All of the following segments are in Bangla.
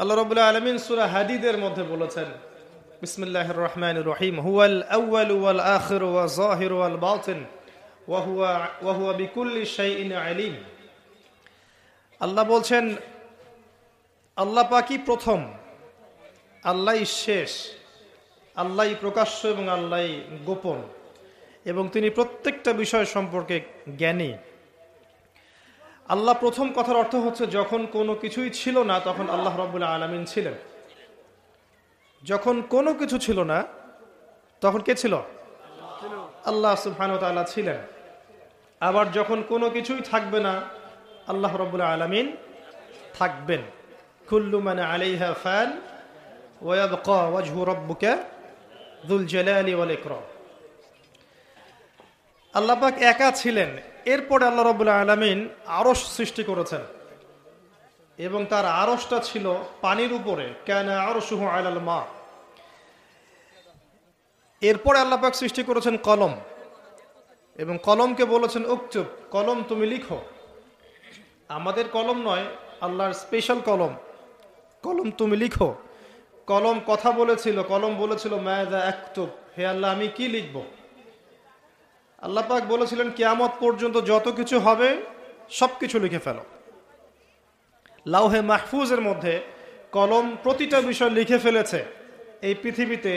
আল্লাহ রবুল্লাহ আলমিন সুরা হাদিদের মধ্যে বলেছেন বিসমিল্লাহ রহমান রহিম, হুয়াল আউয়াল ওয়াল আখির ওয়া জাহির ওয়াল বাতিন, ওয়া হুয়া ওয়া হুয়া বিকুল্লি শাইইন আলিম। আল্লাহ বলছেন, আল্লাহ পাকি প্রথম আল্লাহ শেষ আল্লাহ প্রকাশ্য এবং আল্লাহ গোপন এবং তিনি প্রত্যেকটা বিষয় সম্পর্কে জ্ঞানী। আল্লাহ প্রথম কথার অর্থ হচ্ছে যখন কোনো কিছুই ছিল না, তখন আল্লাহ রবুল্লা আলমিন ছিলেন। যখন কোনো কিছু ছিল না, তখন কে ছিল? আল্লাহ সুফান ছিলেন। আবার যখন কোনো কিছুই থাকবে না, আল্লাহ রবুল্লা আলমিন থাকবেন। কুল্লু মানে আলাইহা ফ্যান ওয়াবকা ওয়াজহু রব্বুকে দুল জালালি ওয়াল ইকরাম। আল্লাহ পাক একা ছিলেন এরপরে আল্লাহ রবুল্লাহ আলমিন আরস সৃষ্টি করেছেন। এবং তার আরসটা ছিল পানির উপরে। কেন আরসুহ আলাল মা। এরপরে আল্লাহ পাক সৃষ্টি করেছেন কলম। এবং কলমকে বলেছেন উকচুপ কলম তুমি লিখো। আমাদের কলম নয়, আল্লাহর স্পেশাল কলম। কলম তুমি লিখো। কলম কথা বলেছিল, কলম বলেছিল মায়াদা একটুপ হে আল্লাহ, আমি কি লিখব? আল্লাহ পাক বলেছিলেন, কেয়ামত পর্যন্ত যত কিছু হবে সব কিছু লিখে ফেলো। লাউহে মাহফুজের মধ্যে কলম প্রতিটা বিষয় লিখে ফেলেছে এই পৃথিবীতে,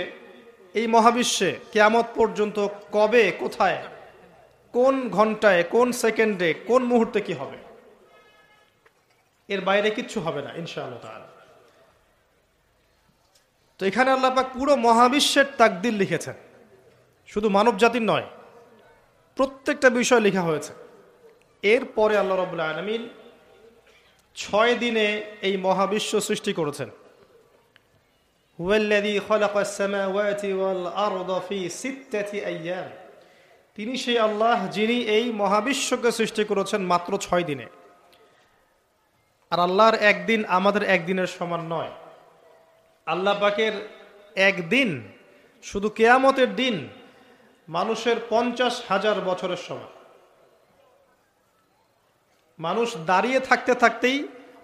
এই মহাবিশ্বে, কেয়ামত পর্যন্ত কবে, কোথায়, কোন ঘন্টায়, কোন সেকেন্ডে, কোন মুহূর্তে কি হবে? এর বাইরে কিচ্ছু হবে না, ইনশাআল্লাহ তো এখানে আল্লাপাক পুরো মহাবিশ্বের তাকদির লিখেছেন। শুধু মানব জাতির নয় প্রত্যেকটা বিষয় লেখা হয়েছে। এরপরে আল্লাহ রবুল্লা আলমিন ছয় দিনে এই মহাবিশ্ব সৃষ্টি করেছেন। তিনি সেই আল্লাহ যিনি এই মহাবিশ্বকে সৃষ্টি করেছেন মাত্র ছয় দিনে। আর আল্লাহর একদিন আমাদের একদিনের সমান নয়। আল্লাহ পাকের একদিন, শুধু কেয়ামতের দিন মানুষের পঞ্চাশ হাজার বছরের সময়। মানুষ দাঁড়িয়ে থাকতে থাকতেই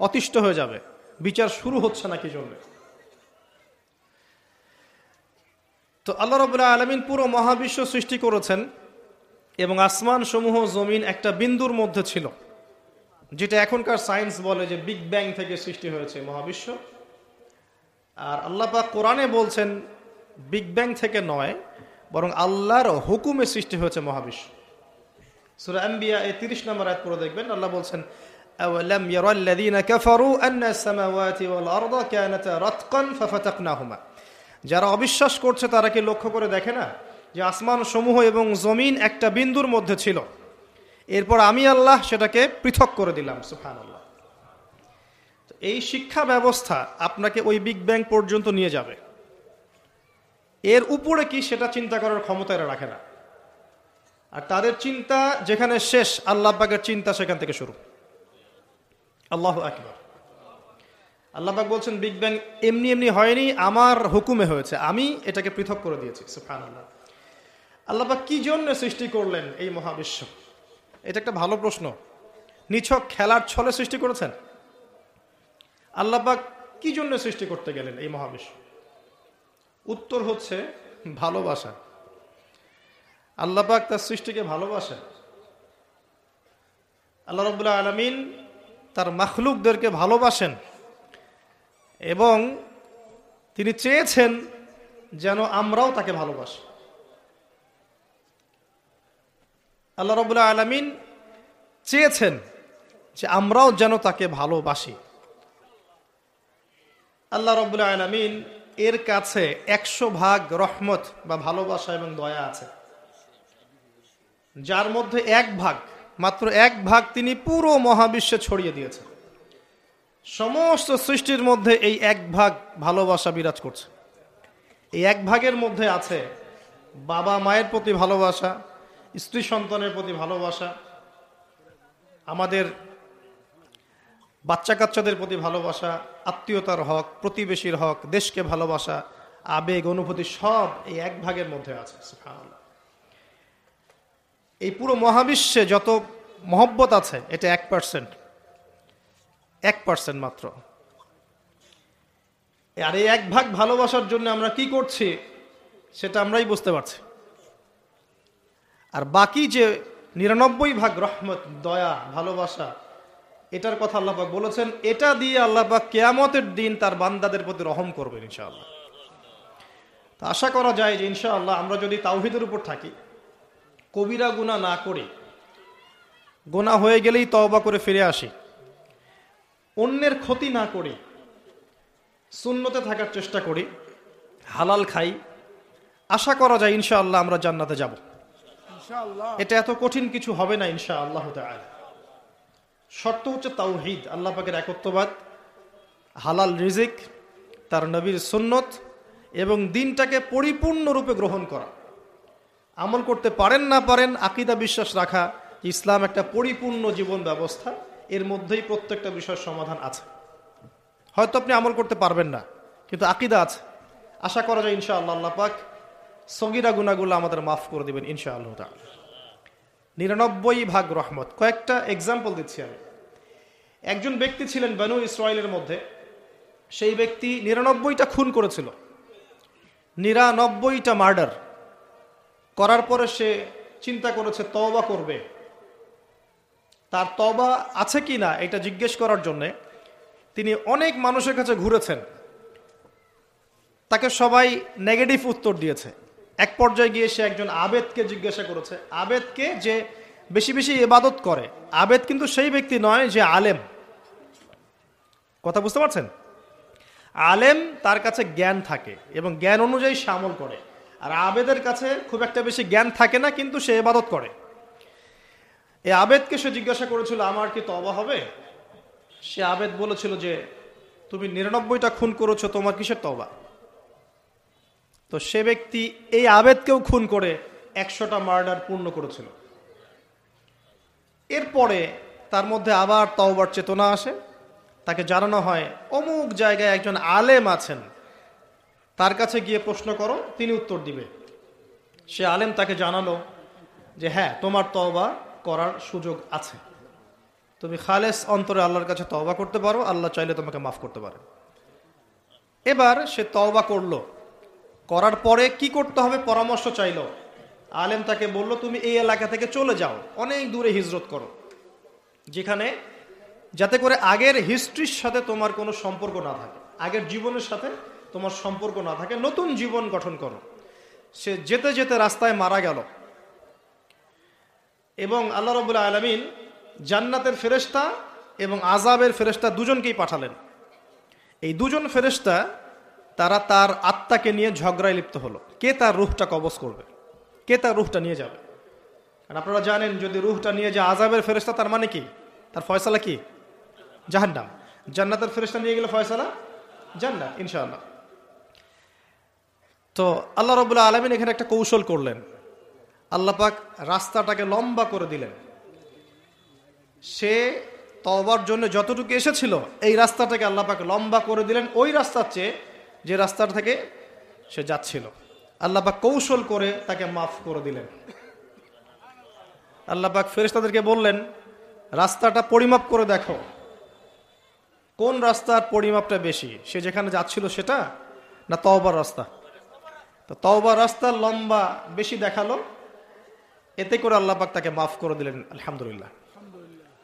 অতিষ্ঠ হয়ে যাবে। বিচার শুরু হচ্ছে না কি জন্য তো আল্লাহ রবুল্লাহ আলমিন পুরো মহাবিশ্ব সৃষ্টি করেছেন এবং আসমান সমূহ জমিন একটা বিন্দুর মধ্যে ছিল, যেটা এখনকার সায়েন্স বলে যে বিগ ব্যাং থেকে সৃষ্টি হয়েছে মহাবিশ্ব। আর আল্লাপাক কোরআনে বলছেন, বিগ ব্যাং থেকে নয় বরং আল্লাহর হুকুমে সৃষ্টি হয়েছে মহাবিশ্ব সুরা আম্বিয়া এই তিরিশ নম্বর আয়াত পড়ে দেখবেন আল্লাহ বলছেন أولم يرى الذين كفروا أن السماوات والأرض كانتا رتقا ففتقناهما যারা অবিশ্বাস করছে তারা কি লক্ষ্য করে দেখে না যে আসমান সমূহ এবং জমিন একটা বিন্দুর মধ্যে ছিল এরপর আমি আল্লাহ সেটাকে পৃথক করে দিলাম সুফান আল্লাহ এই শিক্ষা ব্যবস্থা আপনাকে ওই বিগ ব্যাং পর্যন্ত নিয়ে যাবে এর উপরে কি সেটা চিন্তা করার ক্ষমতা এরা রাখে না। আর তাদের চিন্তা যেখানে শেষ, আল্লাহ বাগের চিন্তা সেখান থেকে শুরু। আল্লাহ আকবর। আল্লাহবাক বলছেন বিগ ব্যাং এমনি এমনি হয়নি, আমার হুকুমে হয়েছে। আমি এটাকে পৃথক করে দিয়েছি। সুফান আল্লাহ আল্লাহবাক কি জন্য সৃষ্টি করলেন এই মহাবিশ্ব? এটা একটা ভালো প্রশ্ন। নিছক খেলার ছলে সৃষ্টি করেছেন? আল্লাহবাক কি জন্য সৃষ্টি করতে গেলেন এই মহাবিশ্ব? উত্তর হচ্ছে ভালোবাসা। আল্লাপাক তার সৃষ্টিকে ভালোবাসেন। আল্লাহ রবুল্লাহ আলমিন তার মাখলুকদেরকে ভালোবাসেন এবং তিনি চেয়েছেন যেন আমরাও তাকে ভালোবাসি। আল্লাহ রবুল্লাহ আলমিন চেয়েছেন যে আমরাও যেন তাকে ভালোবাসি। আল্লাহ রবুল্লাহ আলমিন এর কাছে একশো ভাগ রহমত বা ভালোবাসা এবং দয়া আছে। যার মধ্যে এক ভাগ, মাত্র এক ভাগ তিনি পুরো মহাবিশ্বে ছড়িয়ে দিয়েছেন। সমস্ত সৃষ্টির মধ্যে এই এক ভাগ ভালোবাসা বিরাজ করছে। এই এক ভাগের মধ্যে আছে বাবা মায়ের প্রতি ভালোবাসা, স্ত্রী সন্তানের প্রতি ভালোবাসা, আমাদের বাচ্চা কাচ্চাদের প্রতি ভালোবাসা, আত্মীয়তার হক, প্রতিবেশীর হক, দেশকে ভালোবাসা, আবেগ, অনুভূতি সব এই এক ভাগের মধ্যে আছে এই পুরো মহাবিশ্বে যত মহব্বত আছে, এটা এক পার্সেন্ট। এক পার্সেন্ট মাত্র। আর এই এক ভাগ ভালোবাসার জন্য আমরা কি করছি, সেটা আমরাই বুঝতে পারছি। আর বাকি যে নিরানব্বই ভাগ রহমত, দয়া, ভালোবাসা এটার কথা আল্লাপাক বলেছেন এটা দিয়ে আল্লাপাক কেয়ামতের দিন তার বান্দাদের প্রতি রহম করবেন ইনশাআল্লাহ। তা আশা করা যায় যে ইনশাআল্লাহ আমরা যদি তাওহিদের উপর থাকি কবিরা গুণা না করে গোনা হয়ে গেলেই তওবা করে ফিরে আসি অন্যের ক্ষতি না করি শূন্যতে থাকার চেষ্টা করি হালাল খাই আশা করা যায় ইনশাআল্লাহ আমরা জান্নাতে যাব। ইনশাআল্লাহ। এটা এত কঠিন কিছু হবে না ইনশা আল্লাহ শর্ত হচ্ছে তাওহিদ, আল্লাহ পাকের একত্ববাদ, হালাল রিজিক, তার নবীর সুন্নত এবং দিনটাকে পরিপূর্ণরূপে গ্রহণ করা। আমল করতে পারেন না পারেন, আকিদা বিশ্বাস রাখা, ইসলাম একটা পরিপূর্ণ জীবন ব্যবস্থা, এর মধ্যেই প্রত্যেকটা বিষয়ের সমাধান আছে। হয়তো আপনি আমল করতে পারবেন না, কিন্তু আকিদা আছে। আশা করা যায় ইনশা আল্লাহ পাক সগিরা গুনাগুলো আমাদের মাফ করে দেবেন ইনশা আল্লাহ তাআলা। নিরানব্বই ভাগ রহমত। কয়েকটা এক্সাম্পল দিচ্ছি আমি। একজন ব্যক্তি ছিলেন বানু ইসরায়েলের মধ্যে। সেই ব্যক্তি নিরানব্বইটা খুন করেছিল। নিরানব্বইটা মার্ডার করার পরে সে চিন্তা করেছে, তওবা করবে। তার তবা আছে কি না, এটা জিজ্ঞেস করার জন্যে তিনি অনেক মানুষের কাছে ঘুরেছেন। তাকে সবাই নেগেটিভ উত্তর দিয়েছে। এক পর্যায়ে গিয়ে সে একজন আবেদকে জিজ্ঞাসা করেছে। আবেদকে যে বেশি বেশি ইবাদত করে, আবেদ কিন্তু সেই ব্যক্তি নয় যে আলেম। কথা বুঝতে পারছেন? আলেম তার কাছে জ্ঞান থাকে এবং জ্ঞান অনুযায়ী সে আমল করে। আর আবেদের কাছে খুব একটা বেশি জ্ঞান থাকে না, কিন্তু সে ইবাদত করে। এই আবেদকে সে জিজ্ঞাসা করেছিল, আমার কি তবা হবে? সে আবেদ বলেছিল যে, তুমি নিরানব্বইটা খুন করেছ, তোমার কিসের তবা তো সে ব্যক্তি এই আবেদকেও খুন করে একশোটা মার্ডার পূর্ণ করেছিল। এরপরে তার মধ্যে আবার তওবার চেতনা আসে। তাকে জানানো হয়, অমুক জায়গায় একজন আলেম আছেন। তার কাছে গিয়ে প্রশ্ন করো, তিনি উত্তর দিবে। সে আলেম তাকে জানালো যে হ্যাঁ তোমার তওবা করার সুযোগ আছে। তুমি খালেস অন্তরে আল্লাহর কাছে তওবা করতে পারো, আল্লাহ চাইলে তোমাকে মাফ করতে পারে। এবার সে তওবা করল। করার পরে কি করতে হবে? পরামর্শ চাইলো। আলেম তাকে বলল, তুমি এই এলাকা থেকে চলে যাও। অনেক দূরে হিজরত করো। যেখানে যাতে করে আগের হিস্ট্রির সাথে তোমার কোনো সম্পর্ক না থাকে। আগের জীবনের সাথে তোমার সম্পর্ক না থাকে। নতুন জীবন গঠন করো। সে যেতে যেতে রাস্তায় মারা গেল। এবং আল্লাহ রবুল্লা আলমিন জান্নাতের ফেরেস্তা এবং আজাবের ফেরেস্তা দুজনকেই পাঠালেন। এই দুজন ফেরেস্তা তারা তার আত্মাকে নিয়ে ঝগড়ায় লিপ্ত হলো। কে তার রুহটা কবজ করবে? কে তার রুহটা নিয়ে যাবে? আর আপনারা জানেন, যদি রুহটা নিয়ে যায় আজাবের ফেরেস্তা তার মানে কি? তার ফয়সালা কি? জাহান্নাম। জান্নাতের ফেরেস্তা নিয়ে গেলে ফয়সালা? জান্নাত, ইনশাআল্লাহ। তো আল্লাহ রবুল্লাহ আলমিন এখানে একটা কৌশল করলেন। আল্লাহ পাক রাস্তাটাকে লম্বা করে দিলেন। সে তবার জন্য যতটুকু এসেছিল, এই রাস্তাটাকে আল্লাহ পাক লম্বা করে দিলেন। ওই রাস্তার চেয়ে যে রাস্তার থেকে সে যাচ্ছিল। আল্লাহ পাক কৌশল করে তাকে মাফ করে দিলেন। আল্লাহ পাক ফেরেশতাদেরকে বললেন, রাস্তাটা পরিমাপ করে দেখো। কোন রাস্তার পরিমাপটা বেশি? সে যেখানে যাচ্ছিল সেটা না তওবার রাস্তা? তো তওবার রাস্তা লম্বা বেশি দেখাল। এতে করে আল্লাহ পাক তাকে মাফ করে দিলেন, আলহামদুলিল্লাহ।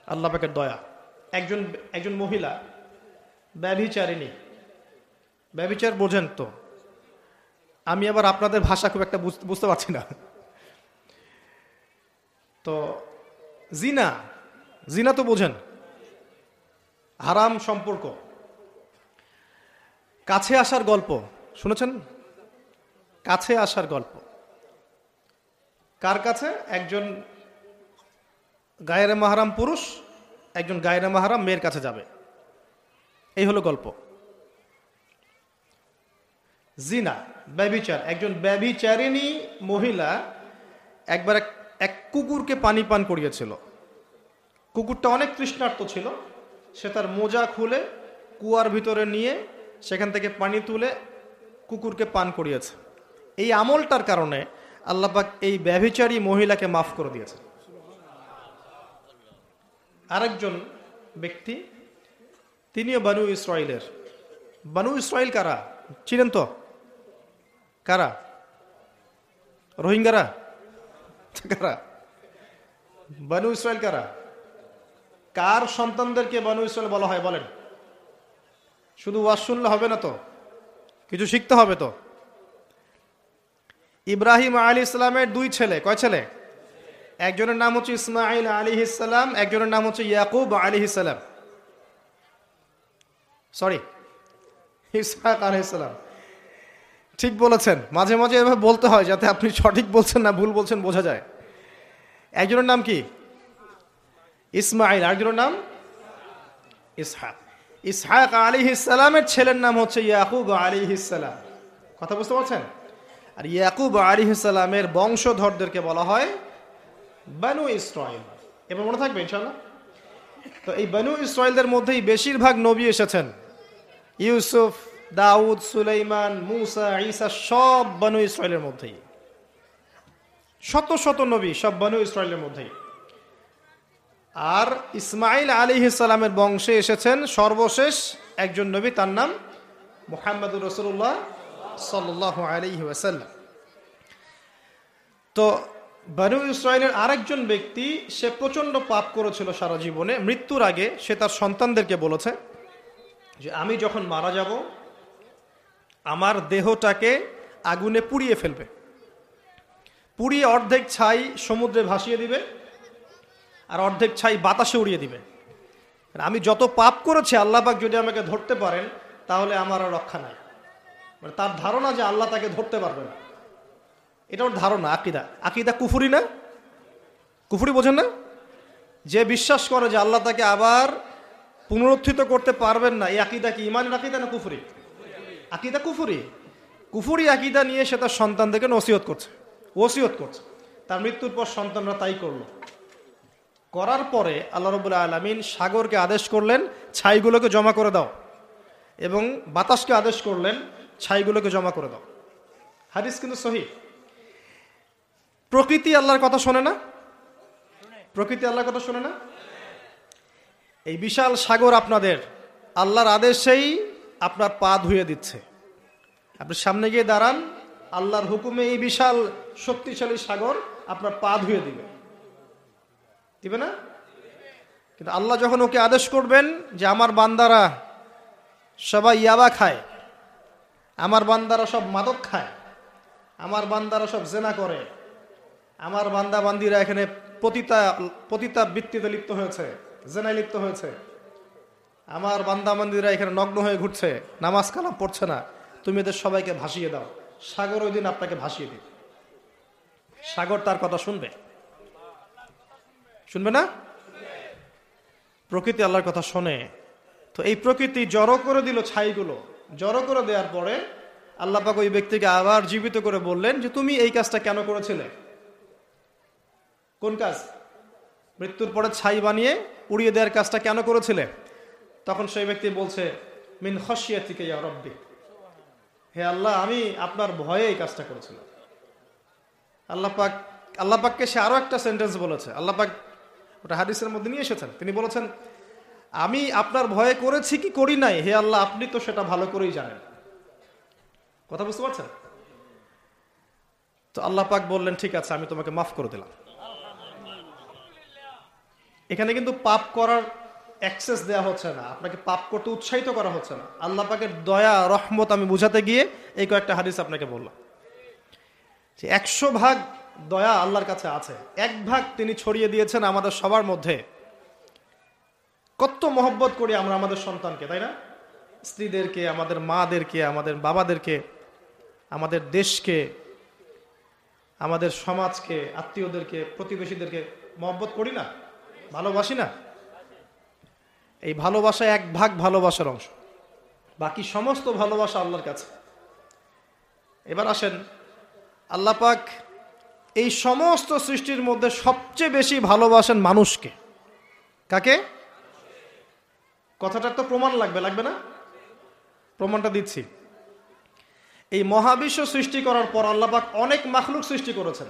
আল্লাহ পাকের দয়া। একজন একজন মহিলা, ব্যভিচারিণী ব্যভিচার বোঝেন তো। আমি আবার আপনাদের ভাষা খুব একটা বুঝ- বুঝতে পারছি না। তো জিনা জিনা তো বোঝেন। হারাম সম্পর্ক। কাছে আসার গল্প, শুনেছেন? কাছে আসার গল্প। কার কাছে? একজন গায়ের মাহারাম পুরুষ, একজন গায়ের মাহারাম মেয়ের কাছে যাবে। এই হলো গল্প। জিনা ব্যবিচার একজন ব্যবিচারিণী মহিলা একবার এক- কুকুরকে পানি পান করিয়েছিল। কুকুরটা অনেক তৃষ্ণার্ত ছিল। সে তার মোজা খুলে কুয়ার ভিতরে নিয়ে সেখান থেকে পানি তুলে কুকুরকে পান করিয়েছে। এই আমলটার কারণে আল্লাপাক এই ব্যভিচারী মহিলাকে মাফ করে দিয়েছে। আরেকজন ব্যক্তি, তিনিও বানু ইসরায়েলের বানু ইসরায়েল কারা? চিনেন তো? কারা? রোহিঙ্গারা? কারা? বানু ইসরায়েল কারা? কার সন্তানদেরকে বানু ইসরায়েল বলা হয় বলেন? শুধু ওয়াজ শুনলে হবে না তো? কিছু শিখতে হবে তো? ইব্রাহিম আলী ইসলামের দুই ছেলে, কয় ছেলে? একজনের নাম হচ্ছে ইসমাইল আলী ইসলাম, একজনের নাম হচ্ছে ইয়াকুব আলী ইসলাম। সরি, ইসহাক আলী ইসলাম। ঠিক বলেছেন। মাঝে মাঝে এভাবে বলতে হয় যাতে আপনি সঠিক বলছেন না ভুল বলছেন, বোঝা যায়। একজনের নাম কি? ইসমাইল। আরেকজনের নাম? ইসহাক। ইসহাক আলী ইসালামের ছেলের নাম হচ্ছে ইয়াকুব আলী ইসালাম কথা বুঝতে পারছেন? আর ইয়াকুব আলী ইসালামের বংশধরদেরকে বলা হয় বানু ইসরায়েল এবার মনে থাকবে ইনশাল্লাহ তো এই বানু ইসরায়েলদের মধ্যেই বেশিরভাগ নবী এসেছেন। ইউসুফ দাউদ, সুলাইমান, মুসা, ঈসা সব বানু ইসরায়েলের মধ্যেই। শত শত নবী সব বানু ইসরায়েলের মধ্যেই। আর ইসমাইল আলী ইসালামের বংশে এসেছেন সর্বশেষ একজন নবী, তার নাম মোহাম্মদুর রসুল্লাহ সাল্লাহ আলহি ওয়াসাল্লাম। তো বানু ইসরায়েলের আরেকজন ব্যক্তি, সে প্রচণ্ড পাপ করেছিল সারা জীবনে, মৃত্যুর আগে সে তার সন্তানদেরকে বলেছে যে, আমি যখন মারা যাব আমার দেহটাকে আগুনে পুড়িয়ে ফেলবে। পুড়িয়ে অর্ধেক ছাই সমুদ্রে ভাসিয়ে দিবে আর অর্ধেক ছাই বাতাসে উড়িয়ে দিবে। আমি যত পাপ করেছি আল্লাপাক যদি আমাকে ধরতে পারেন, তাহলে আমার আর রক্ষা নাই। মানে তার ধারণা যে আল্লাহ তাকে ধরতে পারবে না। এটা ওর ধারণা, আকিদা। আকিদা কুফুরি না? কুফুরি বোঝেন না? যে বিশ্বাস করে যে আল্লাহ তাকে আবার পুনরুত্থিত করতে পারবেন না, এই আকিদা কি? ইমানের আকিদা না কুফুরি আকিদা কুফুরি। কুফুরি আকিদা নিয়ে সে তার সন্তানদেরকে নসিহত করছে ওসিয়ত করছে। তার মৃত্যুর পর সন্তানরা তাই করল। করার পরে আল্লাহ রবুল্লা আলমিন সাগরকে আদেশ করলেন, ছাইগুলোকে জমা করে দাও এবং বাতাসকে আদেশ করলেন, ছাইগুলোকে জমা করে দাও। হাদিস কিন্তু সহি। প্রকৃতি আল্লাহর কথা শোনে না? প্রকৃতি আল্লাহর কথা শোনে না? এই বিশাল সাগর আপনাদের, আল্লাহর আদেশেই আপনার পা ধুয়ে দিচ্ছে। আপনি সামনে গিয়ে দাঁড়ান, আল্লাহর হুকুমে এই বিশাল শক্তিশালী সাগর আপনার পা ধুয়ে দিবে। দিবে না? কিন্তু আল্লাহ যখন ওকে আদেশ করবেন যে আমার বান্দারা সবাই ইয়াবা খায়, আমার বান্দারা সব মাদক খায়, আমার বান্দারা সব জেনা করে, আমার বান্দা বান্দিরা এখানে পতিতা পতিতা বৃত্তিতে লিপ্ত হয়েছে, জেনায় লিপ্ত হয়েছে আমার বান্দা বান্দিরা এখানে নগ্ন হয়ে ঘুরছে, নামাজ কালাম পড়ছে না। তুমি এদের সবাইকে ভাসিয়ে দাও। সাগর ওই দিন আপনাকে ভাসিয়ে দিবে। সাগর তার কথা শুনবে? শুনবে না? প্রকৃতি আল্লাহর কথা শোনে। তো এই প্রকৃতি জড়ো করে দিল ছাইগুলো। জড়ো করে দেওয়ার পরে আল্লাহ পাক ওই ব্যক্তিকে আবার জীবিত করে বললেন যে, তুমি এই কাজটা কেন করেছিলে? কোন কাজ? মৃত্যুর পরে ছাই বানিয়ে উড়িয়ে দেওয়ার কাজটা কেন করেছিলে? তখন সেই ব্যক্তি বলছে, মিন খসিয়া থেকে রব্বি। হে আল্লাহ, আমি আপনার ভয়ে এই কাজটা করেছিলাম। আল্লাহ পাক, আল্লাহ পাককে সে আরও একটা সেন্টেন্স বলেছে। আল্লাহ পাক ওটা হাদিসের মধ্যে নিয়ে এসেছেন। তিনি বলেছেন, আমি আপনার ভয়ে করেছি কি করি নাই? হে আল্লাহ, আপনি তো সেটা ভালো করেই জানেন। কথা বুঝতে পারছেন? তো আল্লাহ পাক বললেন, ঠিক আছে, আমি তোমাকে মাফ করে দিলাম। এখানে কিন্তু পাপ করার অ্যাক্সেস দেওয়া হচ্ছে না। আপনাকে পাপ করতে উৎসাহিত করা হচ্ছে না। আল্লাহ পাকের দয়া, রহমত আমি বুঝাতে গিয়ে এই কয়েকটা হাদিস আপনাকে বললাম। যে একশো ভাগ দয়া আল্লাহর কাছে আছে। এক ভাগ তিনি ছড়িয়ে দিয়েছেন আমাদের সবার মধ্যে। কত মহব্বত করি আমরা আমাদের সন্তানকে, তাই না? স্ত্রীদেরকে, আমাদের মাদেরকে, আমাদের বাবাদেরকে, আমাদের দেশকে, আমাদের সমাজকে, আত্মীয়দেরকে, প্রতিবেশীদেরকে মহব্বত করি না? ভালোবাসি না? এই ভালোবাসা এক ভাগ ভালোবাসার অংশ। বাকি সমস্ত ভালোবাসা আল্লাহর কাছে। এবার আসেন, আল্লাহ পাক এই সমস্ত সৃষ্টির মধ্যে সবচেয়ে বেশি ভালোবাসেন মানুষকে। কাকে? কথাটার তো প্রমাণ লাগবে লাগবে না? প্রমাণটা দিচ্ছি। এই মহাবিশ্ব সৃষ্টি করার পর আল্লাপাক অনেক মাখলুক সৃষ্টি করেছেন।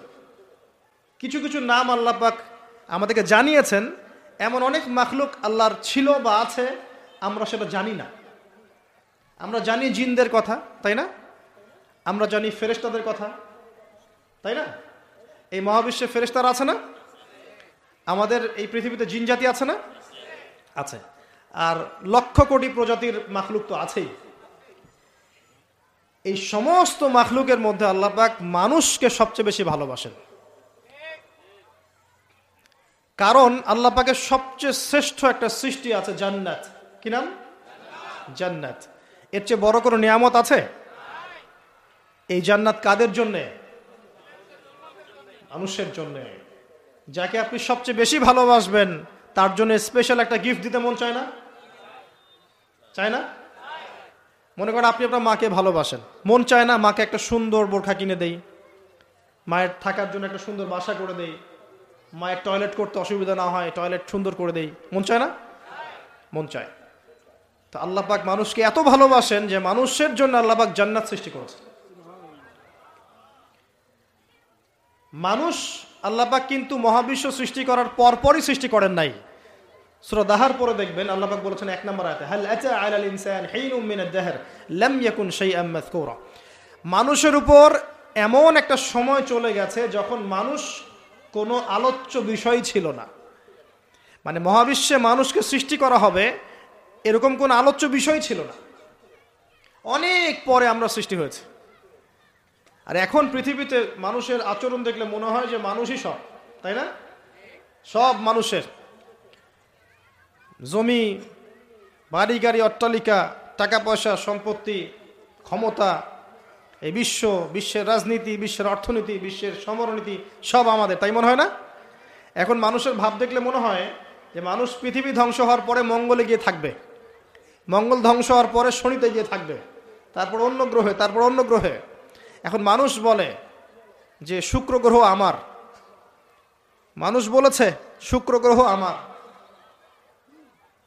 কিছু কিছু নাম আল্লাপাক আমাদেরকে জানিয়েছেন এমন অনেক মাখলুক আল্লাহর ছিল বা আছে, আমরা সেটা জানি না। আমরা জানি জিনদের কথা, তাই না? আমরা জানি ফেরেস্তাদের কথা, তাই না? এই মহাবিশ্বে ফেরেস্তারা আছে না? আমাদের এই পৃথিবীতে জিন জাতি আছে না? আছে। আর লক্ষ কোটি প্রজাতির মাখলুক তো আছেই। এই সমস্ত মাখলুকের মধ্যে আল্লাপাক মানুষকে সবচেয়ে বেশি ভালোবাসেন। কারণ আল্লাপাকের সবচেয়ে শ্রেষ্ঠ একটা সৃষ্টি আছে জান্নাত। কি নাম? জান্নাত। এর চেয়ে বড় কোনো নিয়ামত আছে? এই জান্নাত কাদের জন্যে? মানুষের জন্যে। যাকে আপনি সবচেয়ে বেশি ভালোবাসবেন, তার জন্য স্পেশাল একটা গিফট দিতে মন চায় না? চায় না? মনে করেন আপনি আপনার মাকে ভালোবাসেন। মন চায় না মাকে একটা সুন্দর বোরখা কিনে দেই। মায়ের থাকার জন্য একটা সুন্দর বাসা করে দেই। মায়ের টয়লেট করতে অসুবিধা না হয় টয়লেট সুন্দর করে দেই। মন চায় না? মন চায়। তো আল্লাপাক মানুষকে এত ভালোবাসেন যে মানুষের জন্য আল্লাপাক জান্নাত সৃষ্টি করেছেন মানুষ আল্লাপাক কিন্তু মহাবিশ্ব সৃষ্টি করার পরপরই সৃষ্টি করেন নাই। সুরা দাহার পরে দেখবেন আল্লাপাক বলেছেন এক নম্বর আয়তে, হাল আতা আলাল ইনসান হিনুম মিন আদ-দাহর লাম ইয়াকুন মাযকুরা। মানুষের উপর এমন একটা সময় চলে গেছে যখন মানুষ কোনো আলোচ্য বিষয় ছিল না। মানে মহাবিশ্বে মানুষকে সৃষ্টি করা হবে এরকম কোনো আলোচ্য বিষয় ছিল না। অনেক পরে আমরা সৃষ্টি হয়েছে। আর এখন পৃথিবীতে মানুষের আচরণ দেখলে মনে হয় যে মানুষই সব, তাই না? সব মানুষের। জমি, বাড়ি, গাড়ি, অট্টালিকা, টাকা পয়সা, সম্পত্তি, ক্ষমতা এই বিশ্ব, বিশ্বের রাজনীতি, বিশ্বের অর্থনীতি, বিশ্বের সমরনীতি সব আমাদের, তাই মনে হয় না? এখন মানুষের ভাব দেখলে মনে হয় যে মানুষ পৃথিবী ধ্বংস হওয়ার পরে মঙ্গলে গিয়ে থাকবে। মঙ্গল ধ্বংস হওয়ার পরে শনিতে গিয়ে থাকবে। তারপর অন্য গ্রহে, তারপর অন্য গ্রহে। এখন মানুষ বলে যে শুক্র গ্রহ আমার। মানুষ বলেছে, শুক্র গ্রহ আমার।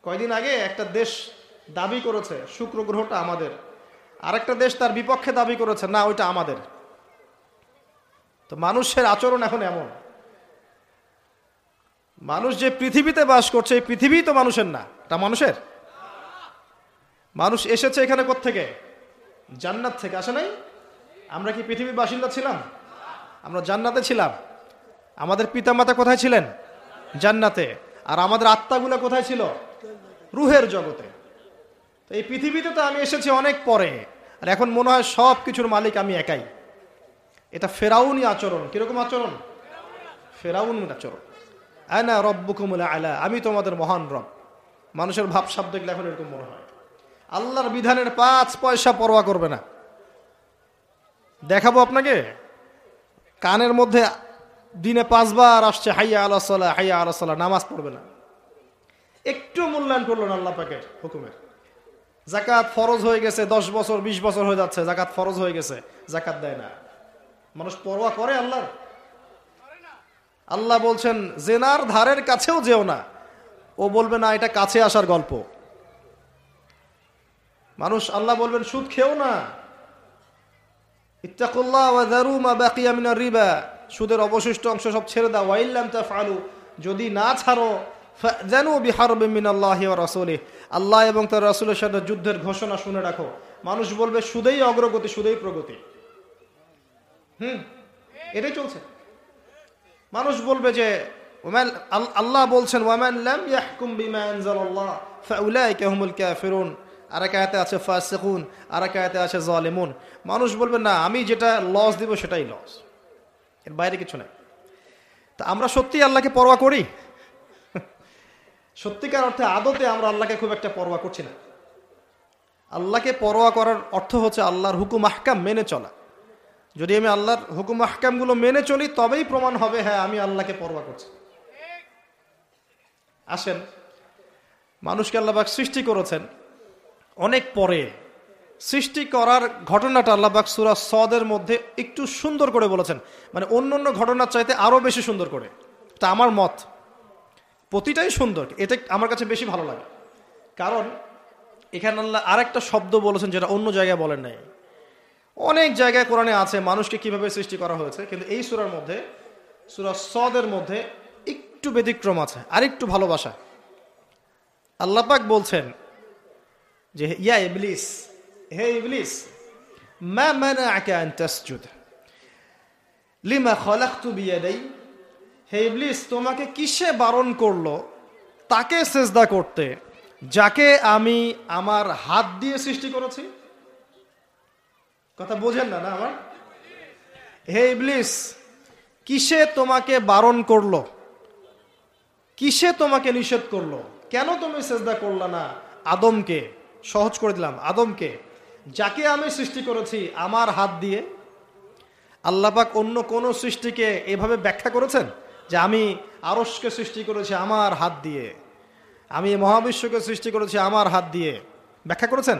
কয়দিন আগে একটা দেশ দাবি করেছে, শুক্র গ্রহটা আমাদের। আরেকটা দেশ তার বিপক্ষে দাবি করেছে, না, ওইটা আমাদের। তো মানুষের আচরণ এখন এমন। মানুষ যে পৃথিবীতে বাস করছে, এই পৃথিবী তো মানুষের না। তা মানুষের? মানুষ এসেছে এখানে থেকে জান্নাত থেকে। আসে নাই? আমরা কি পৃথিবীর বাসিন্দা ছিলাম? আমরা জান্নাতে ছিলাম। আমাদের পিতামাতা কোথায় ছিলেন? জান্নাতে। আর আমাদের আত্মাগুলো কোথায় ছিল? রুহের জগতে। এই পৃথিবীতে তো আমি এসেছি অনেক পরে। আর এখন মনে হয় সব কিছুর মালিক আমি একাই। এটা ফেরাউনি আচরণ। কীরকম আচরণ? ফেরাউন আচরণ। আয়না রব্বুকুমুলা আলা আমি তোমাদের মহান রব। মানুষের ভাবসাব দেখলে এখন এরকম মনে হয়। আল্লাহর বিধানের পাঁচ পয়সা পরোয়া করবে না। দেখাবো আপনাকে। কানের মধ্যে দিনে পাঁচবার আসছে, হাইয়া আল্লাহ সাল্লাহ হাইয়া আল্লাহ সাল্লাহ নামাজ পড়বে না। একটু মূল্যায়ন করল না আল্লাহ পাকের হুকুমের। জাকাত ফরজ হয়ে গেছে, দশ বছর, বিশ বছর হয়ে যাচ্ছে, জাকাত ফরজ হয়ে গেছে, জাকাত দেয় না। মানুষ পরোয়া করে আল্লাহর? আল্লাহ বলছেন, জেনার ধারের কাছেও যেও না। ও বলবে, না, এটা কাছে আসার গল্প। মানুষ আল্লাহ বলবেন, সুদ খেও না। রিবা। সুদের অবশিষ্ট অংশ সব ছেড়ে দাও। ওয়াইল্লাম তাফআলু। যদি না ছাড়ো জানু বিহারবে মিনাল্লাহ ওয়া রাসূলিহি। আল্লাহ এবং তার রাসূলের সাথে যুদ্ধের ঘোষণা শুনে রাখো। মানুষ বলবে, সুদেই অগ্রগতি, সুদেই প্রগতি। হুম, এটাই চলছে। মানুষ বলবে যে আল্লাহ বলছেন লাম ইয়াহকুম আছে আর এক আছে মানুষ বলবে, না, আমি যেটা লস দিব সেটাই লস এর বাইরে কিছু নাই। তা আমরা সত্যি আল্লাহকে পরোয়া করি? সত্যিকার অর্থে আদতে আমরা আল্লাহকে খুব একটা পরোয়া করছি না। আল্লাহকে পরোয়া করার অর্থ হচ্ছে আল্লাহর হুকুম আহকাম মেনে চলা। যদি আমি আল্লাহর হুকুম আহকামগুলো মেনে চলি, তবেই প্রমাণ হবে হ্যাঁ আমি আল্লাহকে পরোয়া করছি। আসেন, মানুষকে আল্লাহবাক সৃষ্টি করেছেন অনেক পরে। সৃষ্টি করার ঘটনাটা আল্লাহবাক সুরা সদের মধ্যে একটু সুন্দর করে বলেছেন। মানে অন্য অন্য ঘটনার চাইতে আরও বেশি সুন্দর করে। তা আমার মত। প্রতিটাই সুন্দর। এটা আমার কাছে বেশি ভালো লাগে। কারণ এখানে আল্লাহ আরেকটা শব্দ বলেছেন যেটা অন্য জায়গায় বলেন নাই। অনেক জায়গায় কোরআনে আছে মানুষকে কীভাবে সৃষ্টি করা হয়েছে, কিন্তু এই সুরার মধ্যে, সুরা সদের মধ্যে একটু ব্যতিক্রম আছে আর একটু ভালোবাসা আল্লাপাক বলছেন যে, ইয়া এবলিস হে ইবলিস, মা মানাআকা আন তাসজুদ। লিমা খলাকতু বিয়াদাই হে ইবলিস, তোমাকে কিসে বারণ করল? তাকে সেজদা করতে, যাকে আমি আমার হাত দিয়ে সৃষ্টি করেছি? কথা বোঝেন না না আমার? হে ইবলিস, কিসে তোমাকে বারণ করল? কিসে তোমাকে নিষেধ করল? কেন তুমি সেজদা করলা না? আদমকে, সহজ করে দিলাম, আদমকে, যাকে আমি সৃষ্টি করেছি আমার হাত দিয়ে? আল্লাপাক অন্য কোন সৃষ্টিকে এভাবে ব্যাখ্যা করেছেন? যে আমি আরসকে সৃষ্টি করেছি আমার হাত দিয়ে। আমি মহাবিশ্বকে সৃষ্টি করেছি আমার হাত দিয়ে। ব্যাখ্যা করেছেন?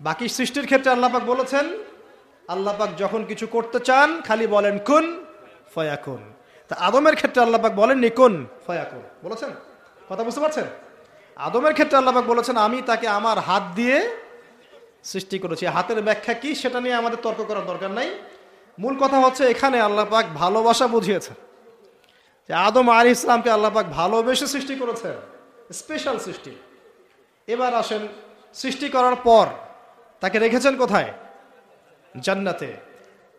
বাকি সৃষ্টির ক্ষেত্রে আল্লাপাক বলেছেন আল্লাপাক যখন কিছু করতে চান, খালি বলেন, কুন ফয়াকুন। তা আদমের ক্ষেত্রে আল্লাপাক বলেননি, কুন ফয়াকুন। বলেছেন? কথা বুঝতে পারছেন? আদমের ক্ষেত্রে আল্লাপাক বলেছেন, আমি তাকে আমার হাত দিয়ে সৃষ্টি করেছি। হাতের ব্যাখ্যা কি, সেটা নিয়ে আমাদের তর্ক করার দরকার নাই। মূল কথা হচ্ছে, এখানে আল্লাপাক ভালোবাসা বুঝিয়েছেন। যে আদম আলী ইসলামকে আল্লাপাক ভালোবেসে সৃষ্টি করেছেন স্পেশাল সৃষ্টি। এবার আসেন সৃষ্টি করার পর তাকে রেখেছেন কোথায়? জান্নাতে।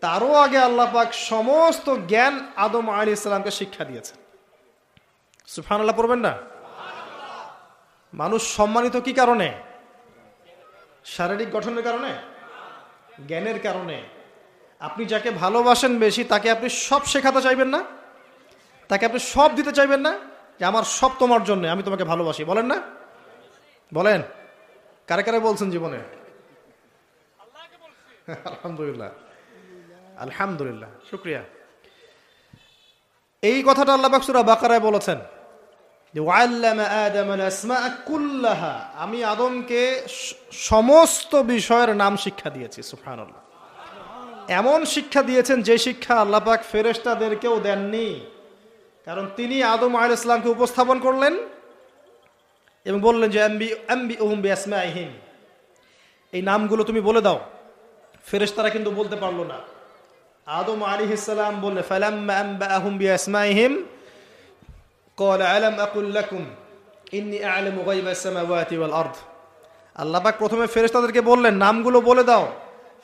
তারও আগে আল্লাপাক সমস্ত জ্ঞান আদম আলী ইসলামকে শিক্ষা দিয়েছেন। সুফান আল্লাহ পড়বেন না? মানুষ সম্মানিত কি কারণে? শারীরিক গঠনের কারণে? জ্ঞানের কারণে। আপনি যাকে ভালোবাসেন বেশি, তাকে আপনি সব শেখাতে চাইবেন না? তাকে আপনি সব দিতে চাইবেন না যে আমার সব তোমার জন্য, আমি তোমাকে ভালোবাসি। বলেন না? বলেন। কারে কারে বলছেন জীবনে? আলহামদুলিল্লাহ। আলহামদুলিল্লাহ। শুক্রিয়া। এই কথাটা আল্লাহ বাকসুরা বাকারায় বলেছেন আমি আদমকে সমস্ত বিষয়ের নাম শিক্ষা দিয়েছি সুফানুল্লাহ এমন শিক্ষা দিয়েছেন যে শিক্ষা আল্লাপাক ফেরেস্তাদেরকেও দেননি। কারণ তিনি আদম আহ ইসলামকে উপস্থাপন করলেন এবং বললেন যে এমবি এমবি ওহম্বি আসমা আহিম এই নামগুলো তুমি বলে দাও। ফেরেস তারা কিন্তু বলতে পারল না। আদম আলী ইসলাম বললে ফালাম আহম্বি আহিম ওয়াল আল্লাপাক প্রথমে ফেরেশতাদেরকে বললেন, নামগুলো বলে দাও।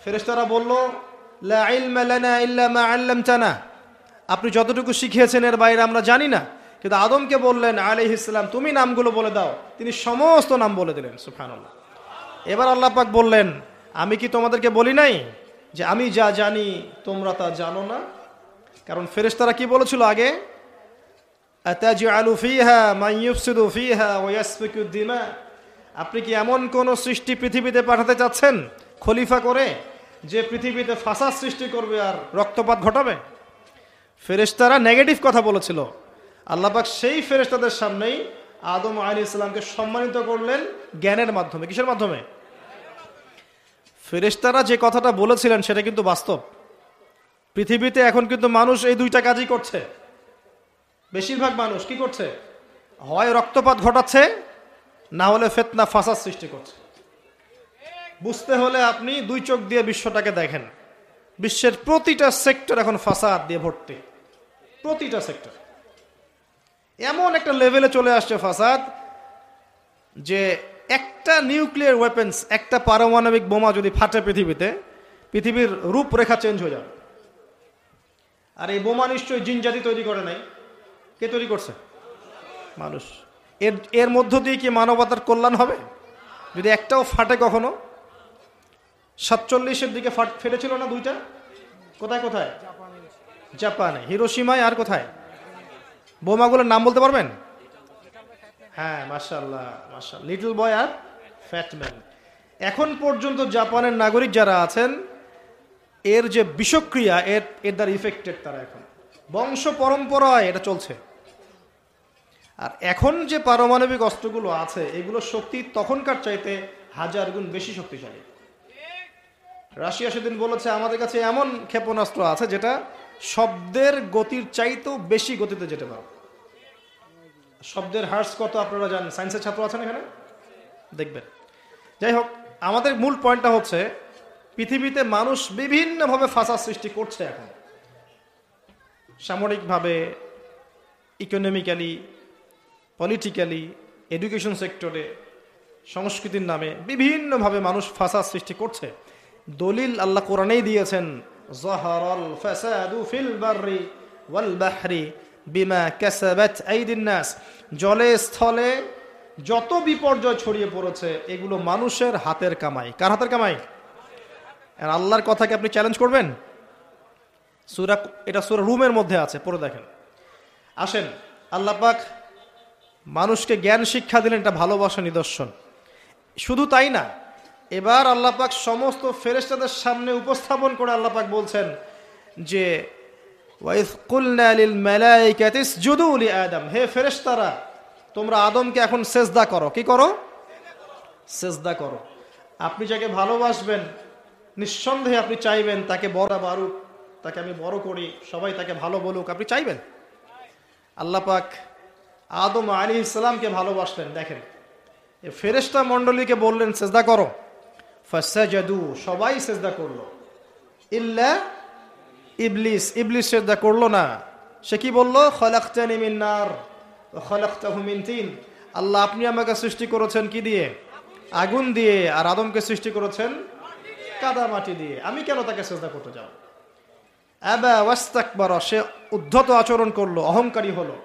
ফেরেশতারা বলল, লা ইলমা লানা ইল্লা মা আল্লামতানা। আপনি যতটুকু শিখিয়েছেন এর বাইরে আমরা জানি না। কিন্তু আদমকে বললেন আলাইহিস ইসলাম তুমি নামগুলো বলে দাও। তিনি সমস্ত নাম বলে দিলেন, সুবহানাল্লাহ। এবার আল্লাহ পাক বললেন, আমি কি তোমাদেরকে বলি নাই যে আমি যা জানি তোমরা তা জানো না? কারণ ফেরেশতারা কি বলেছিল আগে? আপনি কি এমন কোন সৃষ্টি পৃথিবীতে পাঠাতে চাচ্ছেন খলিফা করে, যে পৃথিবীতে ফাঁসার সৃষ্টি করবে আর রক্তপাত ঘটাবে? ফেরেস্তারা নেগেটিভ কথা বলেছিল। আল্লাপাক সেই ফেরেস্তাদের সামনেই আদম আলী ইসলামকে সম্মানিত করলেন জ্ঞানের মাধ্যমে। কিসের মাধ্যমে? ফেরেস্তারা যে কথাটা বলেছিলেন সেটা কিন্তু বাস্তব। পৃথিবীতে এখন কিন্তু মানুষ এই দুইটা কাজই করছে। বেশিরভাগ মানুষ কি করছে? হয় রক্তপাত ঘটাচ্ছে, না হলে ফেতনা ফাঁসার সৃষ্টি করছে। বুঝতে হলে আপনি দুই চোখ দিয়ে বিশ্বটাকে দেখেন। বিশ্বের প্রতিটা সেক্টর এখন ফাঁসাদ দিয়ে ভর্তি। প্রতিটা সেক্টর। এমন একটা লেভেলে চলে আসছে ফাসাদ যে একটা নিউক্লিয়ার ওয়েপেন্স একটা পারমাণবিক বোমা যদি ফাটে পৃথিবীতে, পৃথিবীর রূপরেখা চেঞ্জ হয়ে যাবে। আর এই বোমা নিশ্চয়ই জিনজাতি তৈরি করে নাই। কে তৈরি করছে? মানুষ। এর এর মধ্য দিয়ে কি মানবতার কল্যাণ হবে? যদি একটাও ফাটে কখনো সাতচল্লিশের দিকে ফেটেছিল না দুইটা? কোথায় কোথায়? জাপানে। হিরোসীমায় আর কোথায়? বোমাগুলোর নাম বলতে পারবেন? হ্যাঁ মার্শাল্লাহ মার্শাল লিটল বয় আর ফ্যাটম্যান এখন পর্যন্ত জাপানের নাগরিক যারা আছেন, এর যে বিষক্রিয়া, এর এর দ্বারা ইফেক্টেড তারা এখন। বংশ পরম্পরায় এটা চলছে। আর এখন যে পারমাণবিক অস্ত্রগুলো আছে, এগুলো শক্তি তখনকার চাইতে হাজার গুণ বেশি শক্তিশালী। রাশিয়া সেদিন বলেছে, আমাদের কাছে এমন ক্ষেপণাস্ত্র আছে যেটা শব্দের গতির চাইতেও বেশি গতিতে যেতে পারে। শব্দের হার্স কত আপনারা জানেন? সায়েন্সের ছাত্র আছেন এখানে? দেখবেন। যাই হোক, আমাদের মূল পয়েন্টটা হচ্ছে, পৃথিবীতে মানুষ বিভিন্নভাবে ফাঁসার সৃষ্টি করছে এখন। সামরিকভাবে ইকোনমিক্যালি পলিটিক্যালি এডুকেশন সেক্টরে সংস্কৃতির নামে বিভিন্নভাবে মানুষ ফাঁসার সৃষ্টি করছে। দলিল আল্লাহ কোরআনেই দিয়েছেন ফিল বাররি বিমা জলে, স্থলে যত বিপর্যয় ছড়িয়ে পড়েছে, এগুলো মানুষের হাতের কামাই। কার হাতের কামাই? আল্লাহর কথাকে আপনি চ্যালেঞ্জ করবেন? সুরা এটা সুরা রুমের মধ্যে আছে, পড়ে দেখেন। আসেন, আল্লাহ পাক মানুষকে জ্ঞান শিক্ষা দিলেন, এটা ভালোবাসা নিদর্শন। শুধু তাই না এবার আল্লাহ পাক সমস্ত ফেরেশতাদের সামনে উপস্থাপন করে আল্লাহ পাক বলছেন যে আদম। হে ফেরেশতারা, তোমরা আদমকে এখন সেজদা করো। কি করো? সেজদা করো। আপনি যাকে ভালোবাসবেন, নিঃসন্দেহে আপনি চাইবেন তাকে বড় বারুক, তাকে আমি বড় করি, সবাই তাকে ভালো বলুক। আপনি চাইবেন? আল্লাহ পাক আদম আলী ইসলামকে ভালোবাসলেন। দেখেন, এ ফেরেশতা মণ্ডলীকে বললেন, সেজদা করো। ফাসাজাদু, সবাই সেজদা করল। ইল্লা ইবলিস ইবলিস সেজদা করল না। সে কি বলল? খলাক্তানি মিন নার, খলাক্তাহু মিন তিন। আল্লাহ, আপনি আমাকে সৃষ্টি করেছেন কি দিয়ে? আগুন দিয়ে। আর আদমকে সৃষ্টি করেছেন কাদা মাটি দিয়ে। আমি কেন তাকে সেজদা করতে যাব? আবা ওয়াস্তাকবার, সে উদ্ধত আচরণ করল, অহংকারী হলো।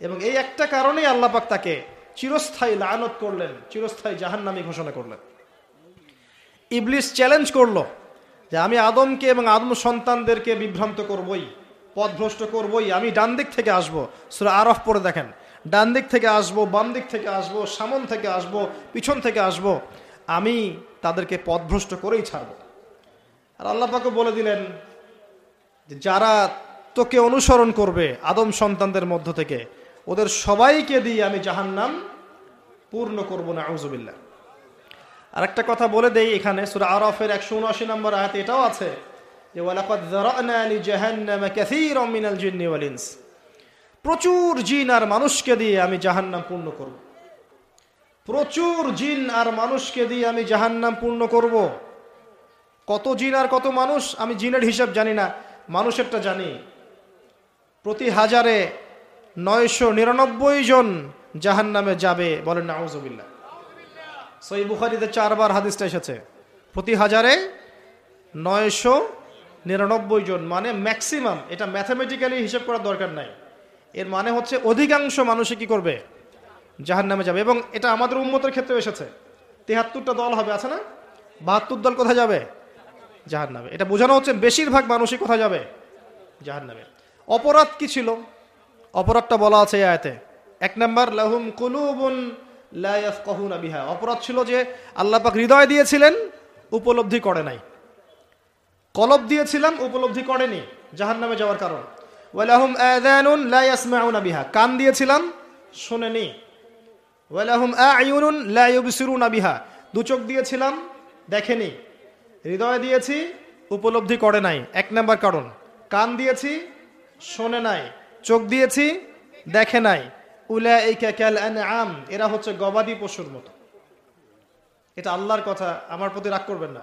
এবং এই একটা কারণেই আল্লাহ পাক তাকে চিরস্থায়ী লানত করলেন, চিরস্থায়ী জাহান্নামী ঘোষণা করলেন। ইবলিস চ্যালেঞ্জ করল যে আমি আদমকে এবং আদম সন্তানদেরকে বিভ্রান্ত করবই, পথভ্রষ্ট করবই। আমি ডান দিক থেকে আসব। সুরা আরফ পরে দেখেন। ডান দিক থেকে আসব, বাম দিক থেকে আসব, সামন থেকে আসব, পিছন থেকে আসব। আমি তাদেরকে পথভ্রষ্ট করেই ছাড়বো। আর আল্লাহ পাকে বলে দিলেন যে যারা তোকে অনুসরণ করবে আদম সন্তানদের মধ্য থেকে, ওদের সবাইকে দিয়ে আমি জাহান্নাম পূর্ণ করব না আউজুবিল্লা আর একটা কথা বলে দেই এখানে, সুরা আরফের একশো উনআশি নম্বর আয়াত এটাও আছে যে জাহান্নামা মিনাল প্রচুর জিন আর মানুষকে দিয়ে আমি জাহান্নাম পূর্ণ করব। প্রচুর জিন আর মানুষকে দিয়ে আমি জাহান্নাম পূর্ণ করব। কত জিন আর কত মানুষ, আমি জিনের হিসাব জানি না, মানুষেরটা জানি। প্রতি হাজারে নয়শো নিরানব্বই জন জাহান নামে যাবে বলেন নাউজবিল্লা সই বুখারিতে চারবার হাদিসটা এসেছে। প্রতি হাজারে নয়শো নিরানব্বই জন মানে ম্যাক্সিমাম এটা ম্যাথামেটিক্যালি হিসেব করার দরকার নাই। এর মানে হচ্ছে অধিকাংশ মানুষে কি করবে? জাহান নামে যাবে। এবং এটা আমাদের উন্মতের ক্ষেত্রে এসেছে। তেহাত্তরটা দল হবে, আছে না? বাহাত্তর দল কোথায় যাবে? জাহান নামে এটা বোঝানো হচ্ছে বেশিরভাগ মানুষই কোথায় যাবে? জাহান নামে অপরাধ কি ছিল? অপরাধটা বলা আছে আয়াতে। এক নম্বর, লাহুম কুলুবুন লা ইয়াফকাহুনা বিহা। অপরাধ ছিল যে আল্লাহ পাক হৃদয় দিয়েছিলেন, উপলব্ধি করে নাই। কলব দিয়েছিলাম, উপলব্ধি করেনি জাহান্নামে যাওয়ার কারণ। ওয়ালাহুম আযানুন লা ইয়াসমাউনা বিহা। কান দিয়েছিলাম, শোনেনি। ওয়ালাহুম আ'য়ুনুন লা ইউবসিরুনা বিহা। দু চোখ দিয়েছিলাম, দেখেনি। হৃদয় দিয়েছি, উপলব্ধি করে নাই। এক নাম্বার কারণ, কান দিয়েছি, শোনে নাই। চোখ দিয়েছি, দেখে নাই। আম এরা হচ্ছে গবাদি পশুর মতো। এটা আল্লাহর কথা, আমার প্রতি রাগ করবেন না।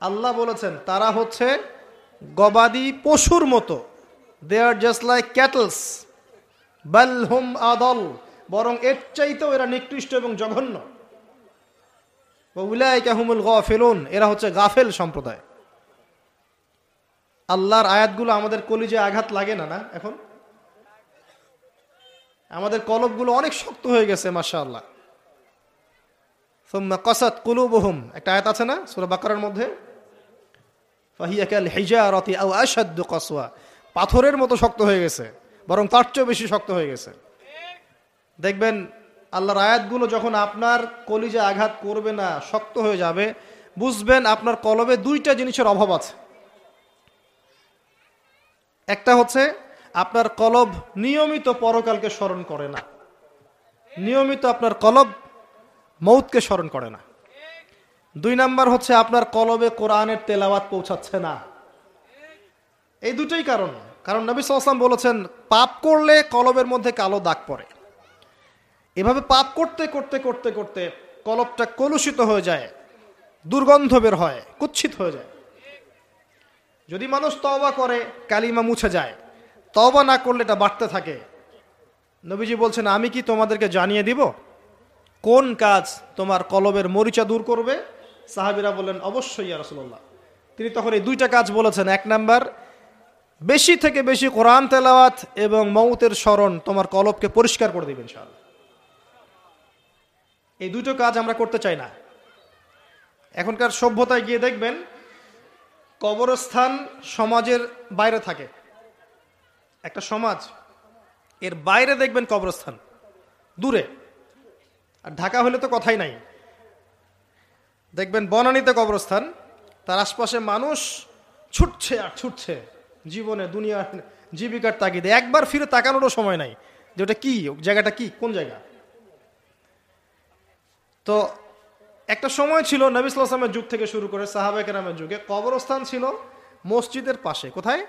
আল্লাহ বলেছেন, তারা হচ্ছে গবাদি পশুর মতো। দে আর জাস্ট লাইক ক্যাটলস বাল হুম আদল বরং এর চাইতেও এরা নিকৃষ্ট এবং জঘন্য। উলাইকাহুমুল গফেলুন, এরা হচ্ছে গাফেল সম্প্রদায়। আল্লাহর আয়াতগুলো আমাদের কলিজে আঘাত লাগে না না, এখন? আমাদের কলবগুলো অনেক শক্ত হয়ে গেছে মাসা আল্লাহ কসাত কুলুবহুম, একটা আয়াত আছে না, সুরা বাকারের মধ্যে? ফাহিয়াকাল হিজারতি আও কসওয়া। পাথরের মতো শক্ত হয়ে গেছে, বরং তার চেয়েও বেশি শক্ত হয়ে গেছে। দেখবেন, আল্লাহর আয়াতগুলো যখন আপনার কলিজে আঘাত করবে না, শক্ত হয়ে যাবে, বুঝবেন আপনার কলবে দুইটা জিনিসের অভাব আছে। একটা হচ্ছে আপনার কলব নিয়মিত পরকালকে স্মরণ করে না। নিয়মিত আপনার কলব মৌতকে স্মরণ করে না। দুই নাম্বার হচ্ছে আপনার কলবে কোরআনের তেলাওয়াত পৌঁছাচ্ছে না। এই দুটোই কারণ। কারণ নবী সাল্লাম বলেছেন, পাপ করলে কলবের মধ্যে কালো দাগ পড়ে। এভাবে পাপ করতে করতে করতে করতে কলবটা কলুষিত হয়ে যায়, দুর্গন্ধ বের হয় কুচ্ছিত হয়ে যায়। যদি মানুষ তবা করে, কালিমা মুছে যায় তবা না করলে এটা বাড়তে থাকে। নবীজি বলছেন, আমি কি তোমাদেরকে জানিয়ে দিব কোন কাজ তোমার কলবের মরিচা দূর করবে? সাহাবিরা বললেন, অবশ্যই ইয়া রাসূলুল্লাহ। তিনি তখন এই দুইটা কাজ বলেছেন। এক নাম্বার, বেশি থেকে বেশি কোরআন তেলাওয়াত এবং মৌতের স্মরণ তোমার কলবকে পরিষ্কার করে দেবে ইনশাআল্লাহ। এই দুটো কাজ আমরা করতে চাই না। এখনকার সভ্যতায় গিয়ে দেখবেন, কবরস্থান সমাজের বাইরে থাকে। একটা সমাজ, এর বাইরে দেখবেন কবরস্থান, দূরে। আর ঢাকা হলে তো কথাই নাই। দেখবেন বনানীতে কবরস্থান, তার আশপাশে মানুষ ছুটছে আর ছুটছে, জীবনে দুনিয়ার জীবিকার তাগিদে। একবার ফিরে তাকানোরও সময় নাই যে ওটা কি জায়গাটা কি, কোন জায়গা? তো একটা সময় ছিল নবী সাল্লামের যুগ থেকে শুরু করে সাহাবেকেরামের যুগে, কবরস্থান ছিল মসজিদের পাশে। কোথায়?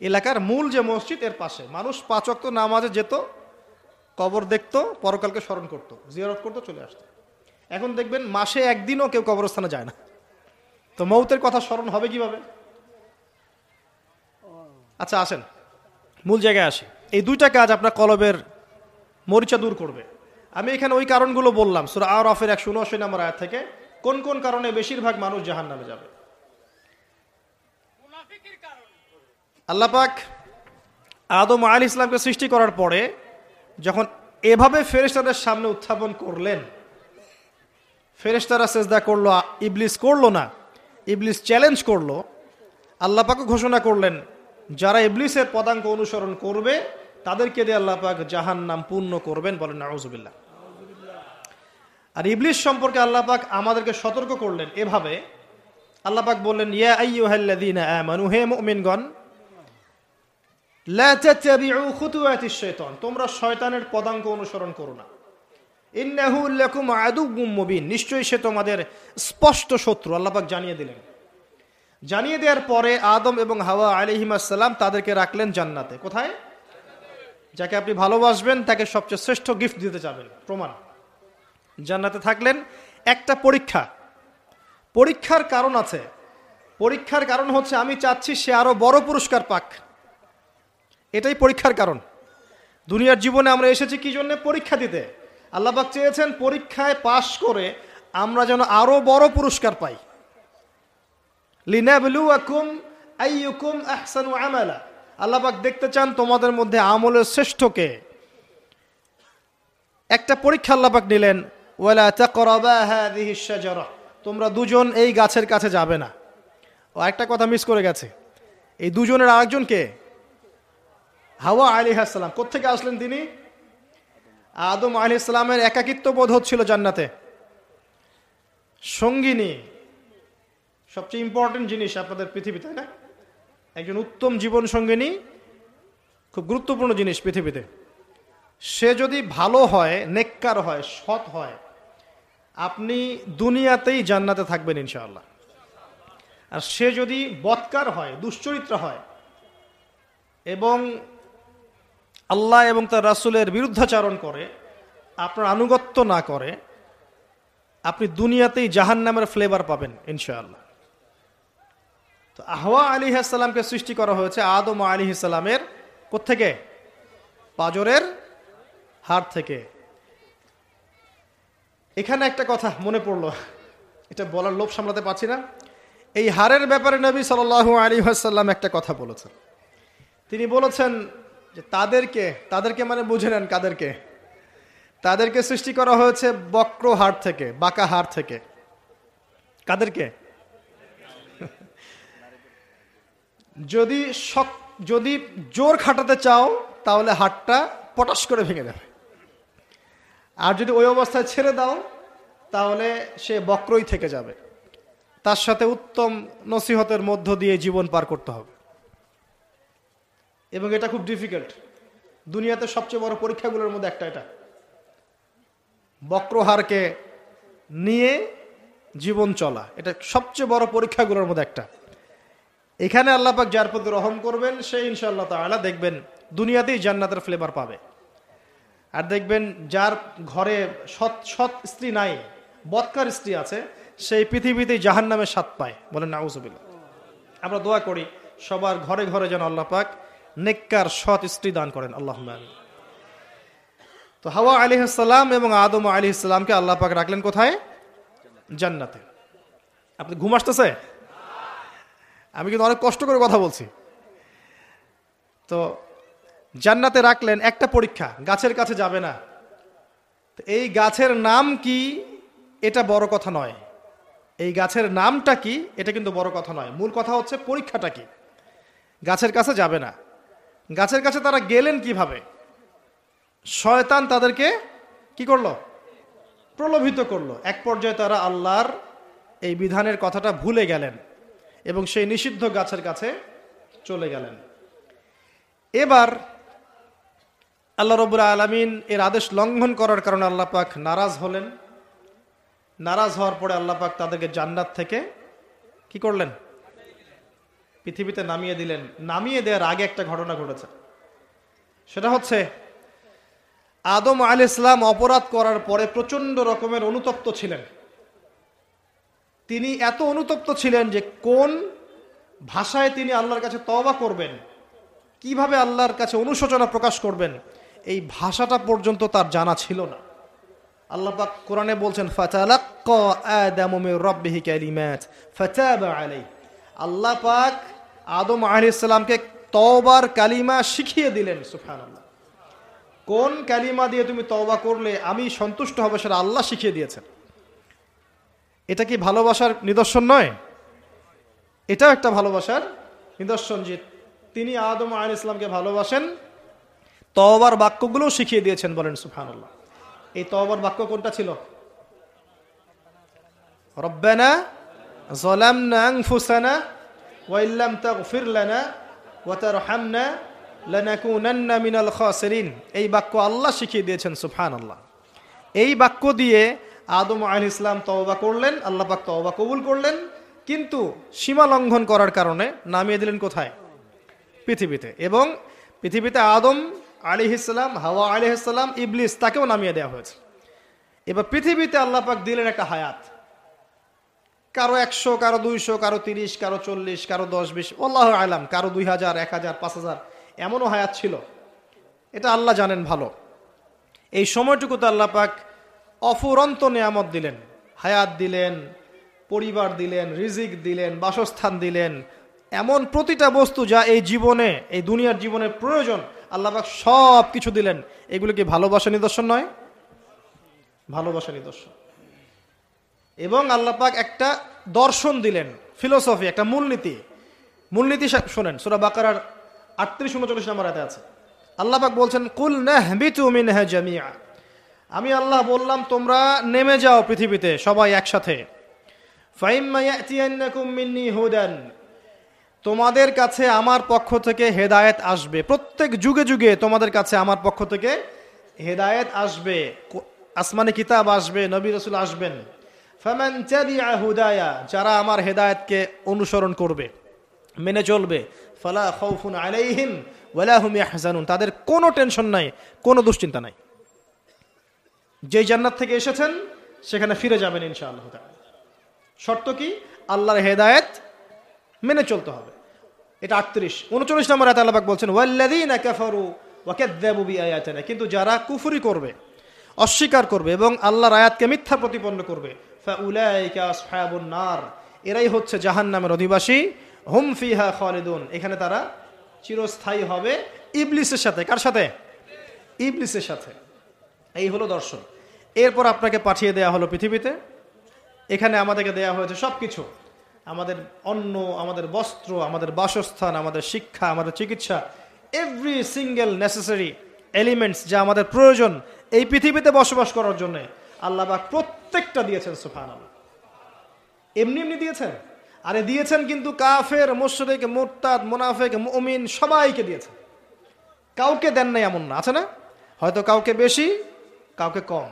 এলাকার মূল যে মসজিদ, এর পাশে। মানুষ পাঁচ অক্ত নামাজে যেত, কবর দেখতো, পরকালকে স্মরণ করতো, জিয়ারত করতো, চলে আসতো। এখন দেখবেন মাসে একদিনও কেউ কবরস্থানে যায় না। তো মৌতের কথা স্মরণ হবে কীভাবে? আচ্ছা আসেন। মূল জায়গায় আসি। এই দুইটা কাজ আপনার কলবের মরিচা দূর করবে। আমি এখানে ওই কারণগুলো বললাম, সুরা আর অফের একশো উনআশি নম্বর আয়াত থেকে, কোন কোন কারণে বেশিরভাগ মানুষ জাহান নামে যাবে আল্লাপাক আদম আল ইসলামকে সৃষ্টি করার পরে যখন এভাবে ফেরেস্তাদের সামনে উত্থাপন করলেন ফেরেস্তারা সেজদা করল, ইবলিস করল না, ইবলিস চ্যালেঞ্জ করল আল্লাপাকও ঘোষণা করলেন, যারা ইবলিসের পদাঙ্ক অনুসরণ করবে, তাদেরকে দিয়ে আল্লাপাক জাহান নাম পূর্ণ করবেন বলেন নাউজুবিল্লাহ। আর ইবলিস সম্পর্কে আল্লাপাক আমাদেরকে সতর্ক করলেন এভাবে আল্লাপাক বললেন, ইয়া আইয়ুহাল্লাযীনা আমানু, হে মুমিনগণ তোমরা শয়তানের পদাঙ্ক অনুসরণ করো না। ইন্নাহু লাকুম মুবিন, নিশ্চয়ই সে তোমাদের স্পষ্ট শত্রু আল্লাপাক জানিয়ে দিলেন। জানিয়ে দেওয়ার পরে আদম এবং হাওয়া আলিহিমাসাল্লাম তাদেরকে রাখলেন জান্নাতে। কোথায়? যাকে আপনি ভালোবাসবেন, তাকে সবচেয়ে শ্রেষ্ঠ গিফট দিতে চাবেন প্রমাণ। জান্নাতে থাকলেন, একটা পরীক্ষা। পরীক্ষার কারণ আছে। পরীক্ষার কারণ হচ্ছে, আমি চাচ্ছি সে আরও বড় পুরস্কার পাক। এটাই পরীক্ষার কারণ। দুনিয়ার জীবনে আমরা এসেছি কি জন্য? পরীক্ষা দিতে। আল্লাহবাক চেয়েছেন পরীক্ষায় পাশ করে আমরা যেন আরও বড় পুরস্কার পাই। আমালা। আল্লাহবাক দেখতে চান তোমাদের মধ্যে আমলের শ্রেষ্ঠকে একটা পরীক্ষা আল্লাহবাক নিলেন তোমরা দুজন এই গাছের কাছে যাবে না। ও একটা কথা মিস করে গেছে। এই দুজনের আরেকজনকে হাওয়া আলী হাসালাম কোথেকে আসলেন তিনি? আদম আলী ইসলামের একাকিত্ব বোধ হচ্ছিল জান্নাতে। সঙ্গিনী, সবচেয়ে ইম্পর্টেন্ট জিনিস আপনাদের পৃথিবীতে না? একজন উত্তম জীবন সঙ্গিনী, খুব গুরুত্বপূর্ণ জিনিস পৃথিবীতে। সে যদি ভালো হয়, নেককার হয়, সৎ হয়, আপনি দুনিয়াতেই জান্নাতে থাকবেন ইনশাআল্লাহ। আর সে যদি বৎকার হয়, দুশ্চরিত্র হয়, এবং আল্লাহ এবং তার রাসুলের বিরুদ্ধাচারণ করে, আপনার আনুগত্য না করে, আপনি দুনিয়াতেই জাহান নামের ফ্লেভার পাবেন, ইনশাআল্লাহ। তো আহওয়া আলী সাল্লামকে সৃষ্টি করা হয়েছে আদম আলী সাল্লামের কোথেকে পাজরের হার থেকে। এখানে একটা কথা মনে পড়ল, এটা বলার লোভ সামলাতে পারছি না। এই হারের ব্যাপারে নবী সাল আলী সাল্লাম একটা কথা বলেছেন। তিনি বলেছেন যে তাদেরকে তাদেরকে মানে বুঝে নেন কাদেরকে। তাদেরকে সৃষ্টি করা হয়েছে বক্র হার থেকে, বাঁকা হার থেকে। কাদেরকে? যদি শক, যদি জোর খাটাতে চাও, তাহলে হাটটা পটাশ করে ভেঙে দেবে। আর যদি ওই অবস্থায় ছেড়ে দাও, তাহলে সে বক্রই থেকে যাবে। তার সাথে উত্তম নসিহতের মধ্য দিয়ে জীবন পার করতে হবে। এবং এটা খুব ডিফিকাল্ট দুনিয়াতে সবচেয়ে বড় পরীক্ষাগুলোর মধ্যে একটা এটা। বক্রহারকে নিয়ে জীবন চলা। এটা সবচেয়ে বড় পরীক্ষাগুলোর মধ্যে একটা। এখানে আল্লাপাক যার প্রতি রহম করবেন, সে ইনশাআল্লাহ তালা দেখবেন দুনিয়াতেই জান্নাতের ফ্লেভার পাবে। আর দেখবেন যার ঘরে সৎ সৎ স্ত্রী নাই, বৎকার স্ত্রী আছে, সেই পৃথিবীতেই জাহান নামে স্বাদ পায়। বলেন নাউজবিল্লা আমরা দোয়া করি, সবার ঘরে ঘরে যেন আল্লাহ পাক নেককার সৎ স্ত্রী দান করেন আল্লাহ তো হাওয়া আলী ইসলাম এবং আদম আলী ইসলামকে আল্লাহ পাক রাখলেন কোথায়? জান্নাতে। আপনি ঘুম আসতেছে? আমি কিন্তু অনেক কষ্ট করে কথা বলছি। তো জান্নাতে রাখলেন একটা পরীক্ষা, গাছের কাছে যাবে না। এই গাছের নাম কি? এটা বড় কথা নয়। এই গাছের নামটা কি? এটা কিন্তু বড় কথা নয়। মূল কথা হচ্ছে পরীক্ষাটা কি? গাছের কাছে যাবে না। গাছের কাছে তারা গেলেন কীভাবে? শয়তান তাদেরকে কি করল? প্রলোভিত করল। এক পর্যায়ে তারা আল্লাহর এই বিধানের কথাটা ভুলে গেলেন এবং সেই নিষিদ্ধ গাছের কাছে চলে গেলেন। এবার আল্লাহ রবুল আলমিন এর আদেশ লঙ্ঘন করার কারণে আল্লাহ পাক নারাজ হলেন। নারাজ হওয়ার পরে আল্লাহ পাক তাদেরকে জান্নাত থেকে কি করলেন? পৃথিবীতে নামিয়ে দিলেন। নামিয়ে দেওয়ার আগে একটা ঘটনা ঘটেছে। সেটা হচ্ছে, আদম আল ইসলাম অপরাধ করার পরে প্রচণ্ড রকমের অনুতপ্ত ছিলেন। তিনি এত অনুতপ্ত ছিলেন যে কোন ভাষায় তিনি আল্লাহর কাছে তওবা করবেন, কীভাবে আল্লাহর কাছে অনুশোচনা প্রকাশ করবেন, এই ভাষাটা পর্যন্ত তার জানা ছিল না। আল্লাহ পাক কোরআনে বলছেন আল্লাহ পাক আদম আহিসামকে তওবার কালিমা শিখিয়ে দিলেন সুফান কোন কালিমা দিয়ে তুমি তওবা করলে আমি সন্তুষ্ট হবে সেটা আল্লাহ শিখিয়ে দিয়েছেন। এটা কি ভালোবাসার নিদর্শন নয়? এটাও একটা ভালোবাসার নিদর্শন যে তিনি আদম আল ইসলামকে ভালোবাসেন, তওবার বাক্যগুলোও শিখিয়ে দিয়েছেন বলেন সুফান এই তওবার বাক্য কোনটা ছিল? রব্বেনা জলাম না ওয়াইল্লাম তাগফির লানা ওয়াতার হামনা লানাকুনান্না মিনাল খাসিরিন এই বাক্য আল্লাহ শিখিয়ে দিয়েছেন সুফান আল্লাহ এই বাক্য দিয়ে আদম আল ইসলাম তওবা করলেন, আল্লাহ পাক তওবা কবুল করলেন, কিন্তু সীমা লঙ্ঘন করার কারণে নামিয়ে দিলেন কোথায়? পৃথিবীতে। এবং পৃথিবীতে আদম আলি ইসলাম হাওয়া আলি ইসলাম ইবলিস তাকেও নামিয়ে দেওয়া হয়েছে। এবার পৃথিবীতে আল্লাহ পাক দিলেন একটা হায়াত। কারও একশো, কারও দুইশো, কারও তিরিশ, কারও চল্লিশ, কারও দশ, বিশ, আল্লাহ আলাম, কারও দুই হাজার, এক হাজার, পাঁচ হাজার, এমনও হায়াত ছিল। এটা আল্লাহ জানেন ভালো। এই সময়টুকুতে আল্লাহ পাক অফুরন্ত নিয়ামত দিলেন। হায়াত দিলেন, পরিবার দিলেন, রিজিক দিলেন, বাসস্থান দিলেন। এমন প্রতিটা বস্তু যা এই জীবনে, এই দুনিয়ার জীবনের প্রয়োজন আল্লাপাক সব কিছু দিলেন। এগুলো কি ভালোবাসা নিদর্শন নয়? ভালোবাসা নিদর্শন। এবং আল্লাপাক একটা দর্শন দিলেন ফিলোসফি একটা মূলনীতি। মূলনীতি শোনেন, সুরা বাকার আটত্রিশ, উনচল্লিশ নম্বর এতে আছে। আল্লাপাক বলছেন, কুল জামিয়া আমি আল্লাহ বললাম, তোমরা নেমে যাও পৃথিবীতে, সবাই একসাথে। তোমাদের কাছে আমার পক্ষ থেকে হেদায়েত আসবে। প্রত্যেক যুগে যুগে তোমাদের কাছে আমার পক্ষ থেকে হেদায়েত আসবে। আসমানে কিতাব আসবে, নবী রসুল আসবেন। ফামান চাবিআ হুদায়া, যারা আমার হেদায়েতকে অনুসরণ করবে, মেনে চলবে, ফালা খাউফুন আলাইহিম ওয়ালা হুম ইয়াহজানুন। তাদের কোনো টেনশন নাই, কোনো দুশ্চিন্তা নাই। যেই জান্নাত থেকে এসেছেন, সেখানে ফিরে যাবেন ইনশাআল্লাহ শর্ত কি? আল্লাহর হেদায়েত মেনে চলতে হবে। এটা আটত্রিশ। উনচল্লিশ নম্বর আয়াত আল্লাহ বলছেন, ওয়াল্লাযীনা কাফারু ওয়া কাযযাবু বিআয়াতিনা। কিন্তু যারা কুফরি করবে, অস্বীকার করবে এবং আল্লাহর আয়াতকে মিথ্যা প্রতিপন্ন করবে নার। এরাই হচ্ছে জাহান্নামের অধিবাসী। হুম ফিহা খালিদুন। এখানে তারা চিরস্থায়ী হবে। ইবলিসের সাথে, কার সাথে? ইবলিসের সাথে। এই হলো দর্শন। এরপর আপনাকে পাঠিয়ে দেয়া হলো পৃথিবীতে। এখানে আমাদেরকে দেয়া হয়েছে সব কিছু আমাদের অন্ন, আমাদের বস্ত্র, আমাদের বাসস্থান, আমাদের শিক্ষা, আমাদের চিকিৎসা। এভরি সিঙ্গেল নেসেসারি এলিমেন্টস যা আমাদের প্রয়োজন এই পৃথিবীতে বসবাস করার জন্য। আল্লাহ বা প্রত্যেকটা দিয়েছেন সুফান এমনি এমনি দিয়েছেন। আরে দিয়েছেন কিন্তু কাফের, মোশরেক, মোরতাদ, মোনাফেক, মমিন সবাইকে দিয়েছেন। কাউকে দেন নাই এমন না, আছে না? হয়তো কাউকে বেশি, কাউকে কম।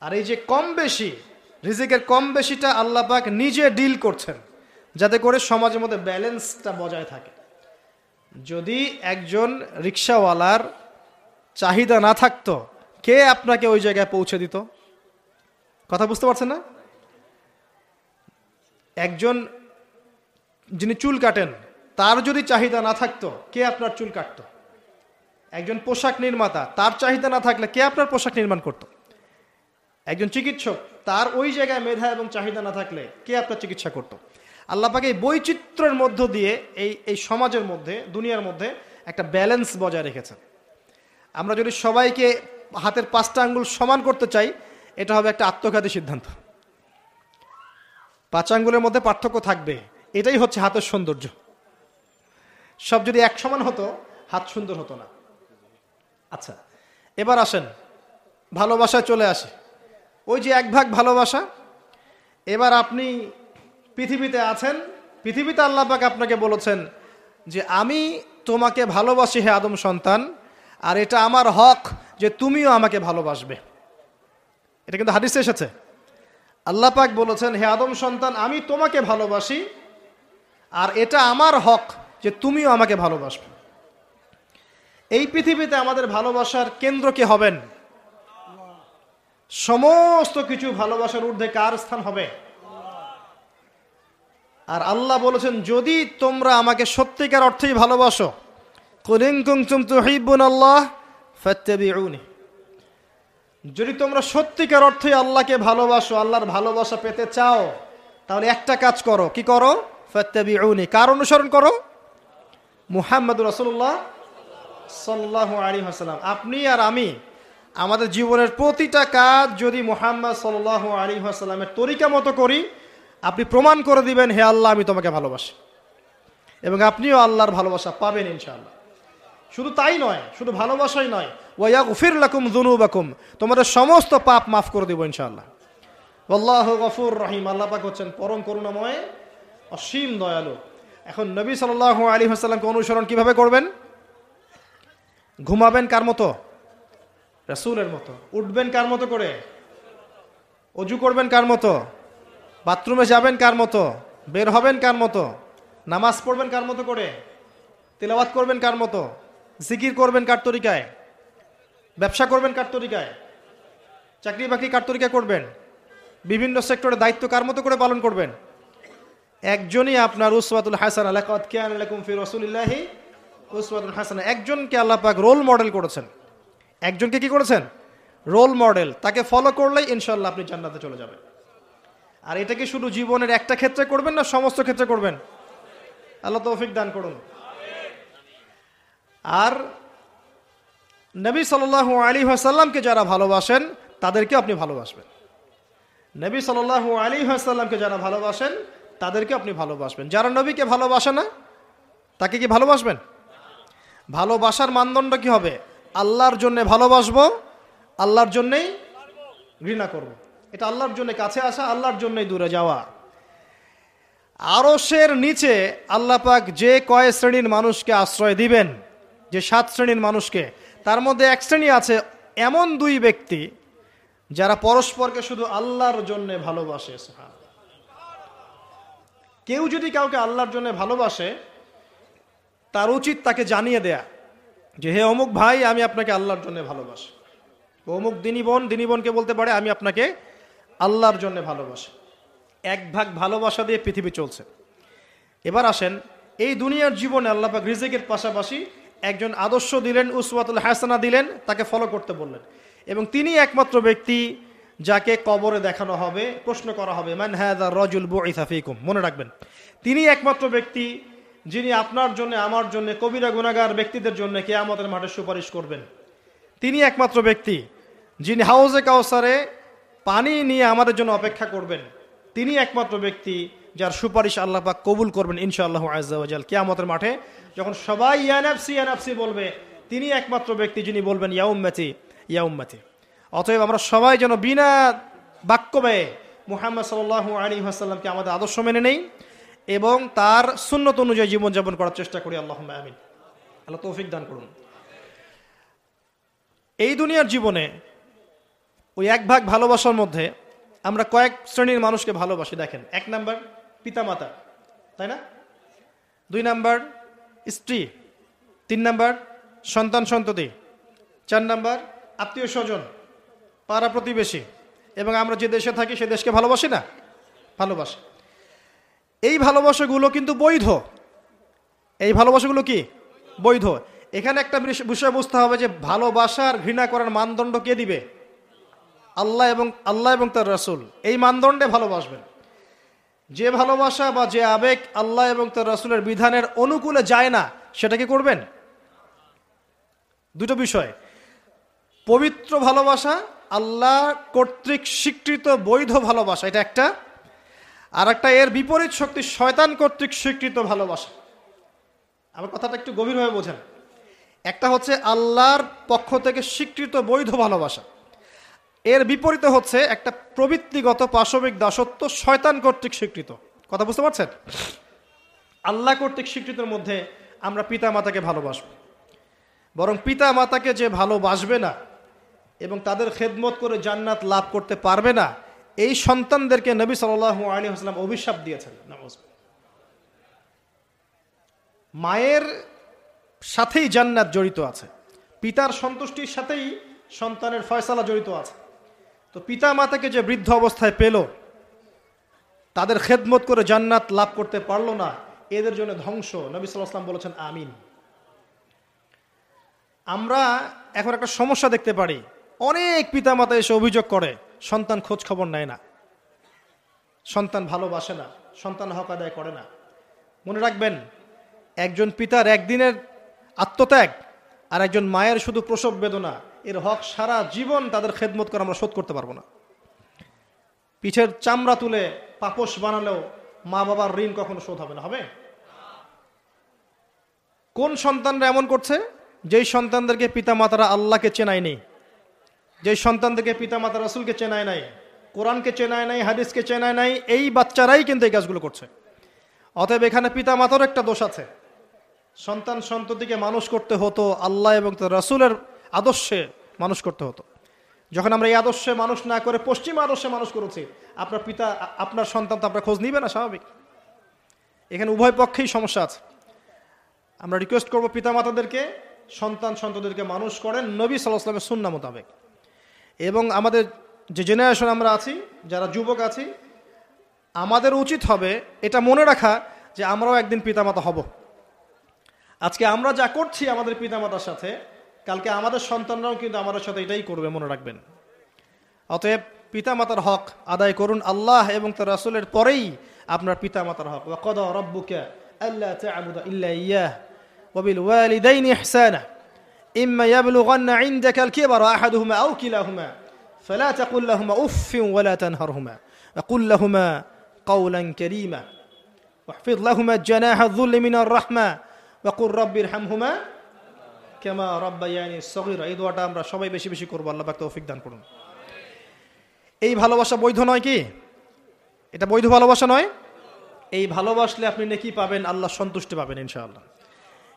আর এই যে কম বেশি, রিজিকের কম বেশিটা আল্লাহ পাক নিজে ডিল করছেন, যাতে করে সমাজের মধ্যে ব্যালেন্সটা বজায় থাকে। যদি একজন রিক্সাওয়ালার চাহিদা না থাকতো কে আপনাকে ওই জায়গায় পৌঁছে দিত? কথা বুঝতে পারছেন না? একজন যিনি চুল কাটেন, তার যদি চাহিদা না থাকতো, কে আপনার চুল কাটতো? একজন পোশাক নির্মাতা, তার চাহিদা না থাকলে কে আপনার পোশাক নির্মাণ করত? একজন চিকিৎসক, তার ওই জায়গায় মেধা এবং চাহিদা না থাকলে কে আপনার চিকিৎসা করত? আল্লাহ পাকে এই বৈচিত্র্যের মধ্য দিয়ে এই এই সমাজের মধ্যে, দুনিয়ার মধ্যে একটা ব্যালেন্স বজায় রেখেছেন। আমরা যদি সবাইকে হাতের পাঁচটা আঙ্গুল সমান করতে চাই, এটা হবে একটা আত্মঘাতী সিদ্ধান্ত। পাঁচ আঙ্গুলের মধ্যে পার্থক্য থাকবে, এটাই হচ্ছে হাতের সৌন্দর্য। সব যদি এক সমান হতো, হাত সুন্দর হতো না। আচ্ছা এবার আসেন, ভালোবাসায় চলে আসে। ওই যে এক ভাগ ভালোবাসা, এবার আপনি পৃথিবীতে আছেন, পৃথিবীতে আল্লাহ পাক আপনাকে বলেছেন যে, আমি তোমাকে ভালোবাসি হে আদম সন্তান, আর এটা আমার হক যে তুমিও আমাকে ভালোবাসবে। এটা কিন্তু হাদিসে এসেছে। আল্লাহ পাক বলেছেন, হে আদম সন্তান, আমি তোমাকে ভালোবাসি, আর এটা আমার হক যে তুমিও আমাকে ভালোবাসবে। এই পৃথিবীতে আমাদের ভালোবাসার কেন্দ্র কে হবেন? সমস্ত কিছু ভালোবাসার ঊর্ধ্বে কার স্থান হবে? আর আল্লাহ বলেছেন, যদি তোমরা আমাকে সত্যিকার অর্থেই ভালোবাসো, কলিং কুমচুম তো হিবুন আল্লাহ যদি তোমরা সত্যিকার অর্থে আল্লাহকে ভালোবাসো, আল্লাহর ভালোবাসা পেতে চাও, তাহলে একটা কাজ করো। কি করো? ফত্যাবিউনি কার অনুসরণ করো? মুহাম্মদ রসুল্লাহ সাল্লাহ আলী হাসালাম আপনি আর আমি, আমাদের জীবনের প্রতিটা কাজ যদি মুহাম্মদ সাল্লাহ আলী হাসালামের তরিকা মতো করি, আপনি প্রমাণ করে দিবেন, হে আল্লাহ, আমি তোমাকে ভালোবাসি। এবং আপনিও আল্লাহর ভালোবাসা পাবেন ইনশাআল্লাহ। শুধু তাই নয়, শুধু ভালোবাসাই নয়। ওয়া গফির লাকুম বাকুম তোমাদের সমস্ত পাপ মাফ করে দেবো ইনশাআল্লাহ। আল্লাহ গফুর রহিম। আল্লাহ পাক হচ্ছেন পরম করুণাময়, অসীম দয়ালু। এখন নবী সাল আলী হাসাল্লামকে অনুসরণ কীভাবে করবেন? ঘুমাবেন কার মতো? রসুলের মতো। উঠবেন কার মতো করে? অজু করবেন কার মতো? বাথরুমে যাবেন কার মতো? বের হবেন কার মতো? নামাজ পড়বেন কার মতো করে? তেলাওয়াত করবেন কার মতো? জিকির করবেন কার তরিকায়? ব্যবসা করবেন কার তরিকায়? চাকরি বাকরি কার তরিকা করবেন? বিভিন্ন সেক্টরে দায়িত্ব কার মতো করে পালন করবেন? একজনই আপনার উসওয়াতুল হাসান আলাকাত কিয়ান উসওয়াতুল হাসান। একজনকে আল্লাহ পাক রোল মডেল করেছেন। একজনকে কি করেছেন? রোল মডেল তাকে ফলো করলেই ইনশাল্লাহ আপনি জান্নাতে চলে যাবেন। আর এটাকে শুধু জীবনের একটা ক্ষেত্রে করবেন না, সমস্ত ক্ষেত্রে করবেন? আল্লাহ তৌফিক দান করুন। আর নবী সাল আলী হাসাল্লামকে যারা ভালোবাসেন তাদেরকে আপনি ভালোবাসবেন। নবী সাল আলী হাসাল্লামকে যারা ভালোবাসেন তাদেরকে আপনি ভালোবাসবেন। যারা নবীকে ভালোবাসে না, তাকে কি ভালোবাসবেন? ভালোবাসার মানদণ্ড কি হবে? আল্লাহর জন্য ভালোবাসবো, আল্লাহর জন্যেই ঘৃণা করব। এটা আল্লাহর জন্য কাছে আসা, আল্লাহর জন্যই দূরে যাওয়া। আরসের নিচে আল্লাহ পাক যে কয় শ্রেণির মানুষকে আশ্রয় দিবেন যে সাত শ্রেণির মানুষকে, তার মধ্যে এক শ্রেণি আছে এমন দুই ব্যক্তি যারা পরস্পরকে শুধু আল্লাহর জন্য ভালোবাসে কেউ যদি কাউকে আল্লাহর জন্য ভালোবাসে, তার উচিত তাকে জানিয়ে দেয়া যে, হে অমুক ভাই, আমি আপনাকে আল্লাহর জন্য ভালোবাসি। অমুক দিনী বোন, দিনী বোনকে বলতে পারে, আমি আপনাকে আল্লাহর জন্য ভালোবাসি। এক ভাগ ভালোবাসা দিয়ে পৃথিবী চলছে। এবার আসেন, এই দুনিয়ার জীবনে আল্লাপাক রিজেকের পাশাপাশি একজন আদর্শ দিলেন, উসওয়াতুল হাসানা দিলেন, তাকে ফলো করতে বললেন। এবং তিনি একমাত্র ব্যক্তি যাকে কবরে দেখানো হবে, প্রশ্ন করা হবে, মান হ্যাঁ রজুল বইসাফিকুম মনে রাখবেন। তিনি একমাত্র ব্যক্তি যিনি আপনার জন্য, আমার জন্য, কবিরা গুণাগার ব্যক্তিদের জন্য কে আমাদের মাঠে সুপারিশ করবেন। তিনি একমাত্র ব্যক্তি যিনি হাউজে কাউসারে পানি নিয়ে আমাদের জন্য অপেক্ষা করবেন। তিনি একমাত্র ব্যক্তি যার সুপারিশ আল্লাহ পাক কবুল করবেন ইনশাআল্লাহ আজাল কেয়ামতের মাঠে। যখন সবাই ইয়ানাফসি ইয়ানাফসি বলবে, তিনি একমাত্র ব্যক্তি যিনি বলবেন ইয়াউম্মাতি ইয়াউম্মাতি অতএব আমরা সবাই যেন বিনা বাক্য ব্যয়ে মুহাম্মদ সাল আলী আসাল্লামকে আমাদের আদর্শ মেনে নেই এবং তার সুন্নত অনুযায়ী জীবনযাপন করার চেষ্টা করি আল্লাহ আমিন। আল্লাহ তৌফিক দান করুন। এই দুনিয়ার জীবনে ওই এক ভাগ ভালোবাসার মধ্যে আমরা কয়েক শ্রেণির মানুষকে ভালোবাসি। দেখেন, এক নাম্বার পিতামাতা, তাই না? দুই নাম্বার স্ত্রী, তিন নাম্বার সন্তান সন্ততি, চার নাম্বার আত্মীয় স্বজন, পাড়া প্রতিবেশী, এবং আমরা যে দেশে থাকি সে দেশকে ভালোবাসি না? ভালোবাসি। এই ভালোবাসাগুলো কিন্তু বৈধ। এই ভালোবাসাগুলো কি? বৈধ। এখানে একটা বিষয় বুঝতে হবে যে ভালোবাসার ঘৃণা করার মানদণ্ড কে দিবে? আল্লাহ এবং আল্লাহ এবং তার রসুল। এই মানদণ্ডে ভালোবাসবেন। যে ভালোবাসা বা যে আবেগ আল্লাহ এবং তার রসুলের বিধানের অনুকূলে যায় না, সেটা কি করবেন? দুটো বিষয়। পবিত্র ভালোবাসা, আল্লাহ কর্তৃক স্বীকৃত বৈধ ভালোবাসা, এটা একটা। আর একটা এর বিপরীত শক্তি শয়তান কর্তৃক স্বীকৃত ভালোবাসা। আমার কথাটা একটু গভীরভাবে বোঝেন। একটা হচ্ছে আল্লাহর পক্ষ থেকে স্বীকৃত বৈধ ভালোবাসা। এর বিপরীতে হচ্ছে একটা প্রবৃত্তিগত পাশবিক দাসত্ব শয়তান কর্তৃক স্বীকৃত। কথা বুঝতে পারছেন? আল্লাহ কর্তৃক স্বীকৃতির মধ্যে আমরা পিতা মাতাকে ভালোবাসব। বরং পিতা মাতাকে যে ভালোবাসবে না এবং তাদের খেদমত করে জান্নাত লাভ করতে পারবে না, এই সন্তানদেরকে নবী সাল আলী আসলাম অভিশাপ দিয়েছেন। মায়ের সাথেই জান্নাত জড়িত আছে। পিতার সন্তুষ্টির সাথেই সন্তানের ফয়সালা জড়িত আছে। তো পিতা মাতাকে যে বৃদ্ধ অবস্থায় পেল, তাদের খেদমত করে জান্নাত লাভ করতে পারল না, এদের জন্য ধ্বংস। নবী সাল্লাম বলেছেন, আমিন। আমরা এখন একটা সমস্যা দেখতে পারি। অনেক পিতামাতা এসে অভিযোগ করে, সন্তান খোঁজ খবর নেয় না, সন্তান ভালোবাসে না, সন্তান হক আদায় করে না। মনে রাখবেন, একজন পিতার একদিনের আত্মত্যাগ আর একজন মায়ের শুধু প্রসব বেদনা এর হক সারা জীবন তাদের খেদমত করে আমরা শোধ করতে পারব না। পিঠের চামড়া তুলে পাপস বানালেও মা বাবার ঋণ কখনো শোধ হবে না, হবে? কোন সন্তানরা এমন করছে? যেই সন্তানদেরকে পিতা মাতারা আল্লাহকে নেই, যেই সন্তানদেরকে পিতা মাতা রসুলকে চেনায় নাই, কোরআনকে চেনায় নাই, হাদিসকে চেনায় নাই, এই বাচ্চারাই কিন্তু এই কাজগুলো করছে। অতএব এখানে পিতা মাতারও একটা দোষ আছে। সন্তান সন্ততিকে মানুষ করতে হতো আল্লাহ এবং রসুলের আদর্শে মানুষ করতে হতো। যখন আমরা এই আদর্শে মানুষ না করে পশ্চিম আদর্শে মানুষ করেছি, আপনার পিতা, আপনার সন্তান তো আপনার খোঁজ নিবে না, স্বাভাবিক। এখানে উভয় পক্ষেই সমস্যা আছে। আমরা রিকোয়েস্ট করব পিতা মাতাদেরকে সন্তান সন্তানদেরকে মানুষ করেন নবী সাল্লাহামের সুন্না মোতাবেক। এবং আমাদের যে জেনারেশন আমরা আছি, যারা যুবক আছি, আমাদের উচিত হবে এটা মনে রাখা যে আমরাও একদিন পিতামাতা হব। আজকে আমরা যা করছি আমাদের পিতামাতার সাথে কালকে আমাদের সন্তানরাও কিন্তু আমাদের সাথে এটাই করবে মনে রাখবেন অতএব পিতামাতার হক আদায় করুন আল্লাহ এবং তার রাসুলের পরেই আপনার পিতামাতার হক কদ রব্বুকে আল্লাহ ইল্লা ইয়াহ ওবিল ওয়ালিদাইন ইহসানা إما يبلغن عندك الكبر أحدهما أو كلاهما فلا تقل لهما أف ولا تنهرهما وقل لهما قولا كريما واحفظ لهما جناح الذل من الرحمة وقل رب ارحمهما কেমা রব্বাইয়ানি সগিরা। এই দোয়াটা আমরা সবাই বেশি বেশি করব। আল্লাহ পাক তৌফিক দান করুন। এই ভালোবাসা বৈধ নয় কি? এটা বৈধ ভালোবাসা নয়? এই ভালোবাসলে আপনি নেকি পাবেন, আল্লাহ সন্তুষ্টি পাবেন ইনশাআল্লাহ।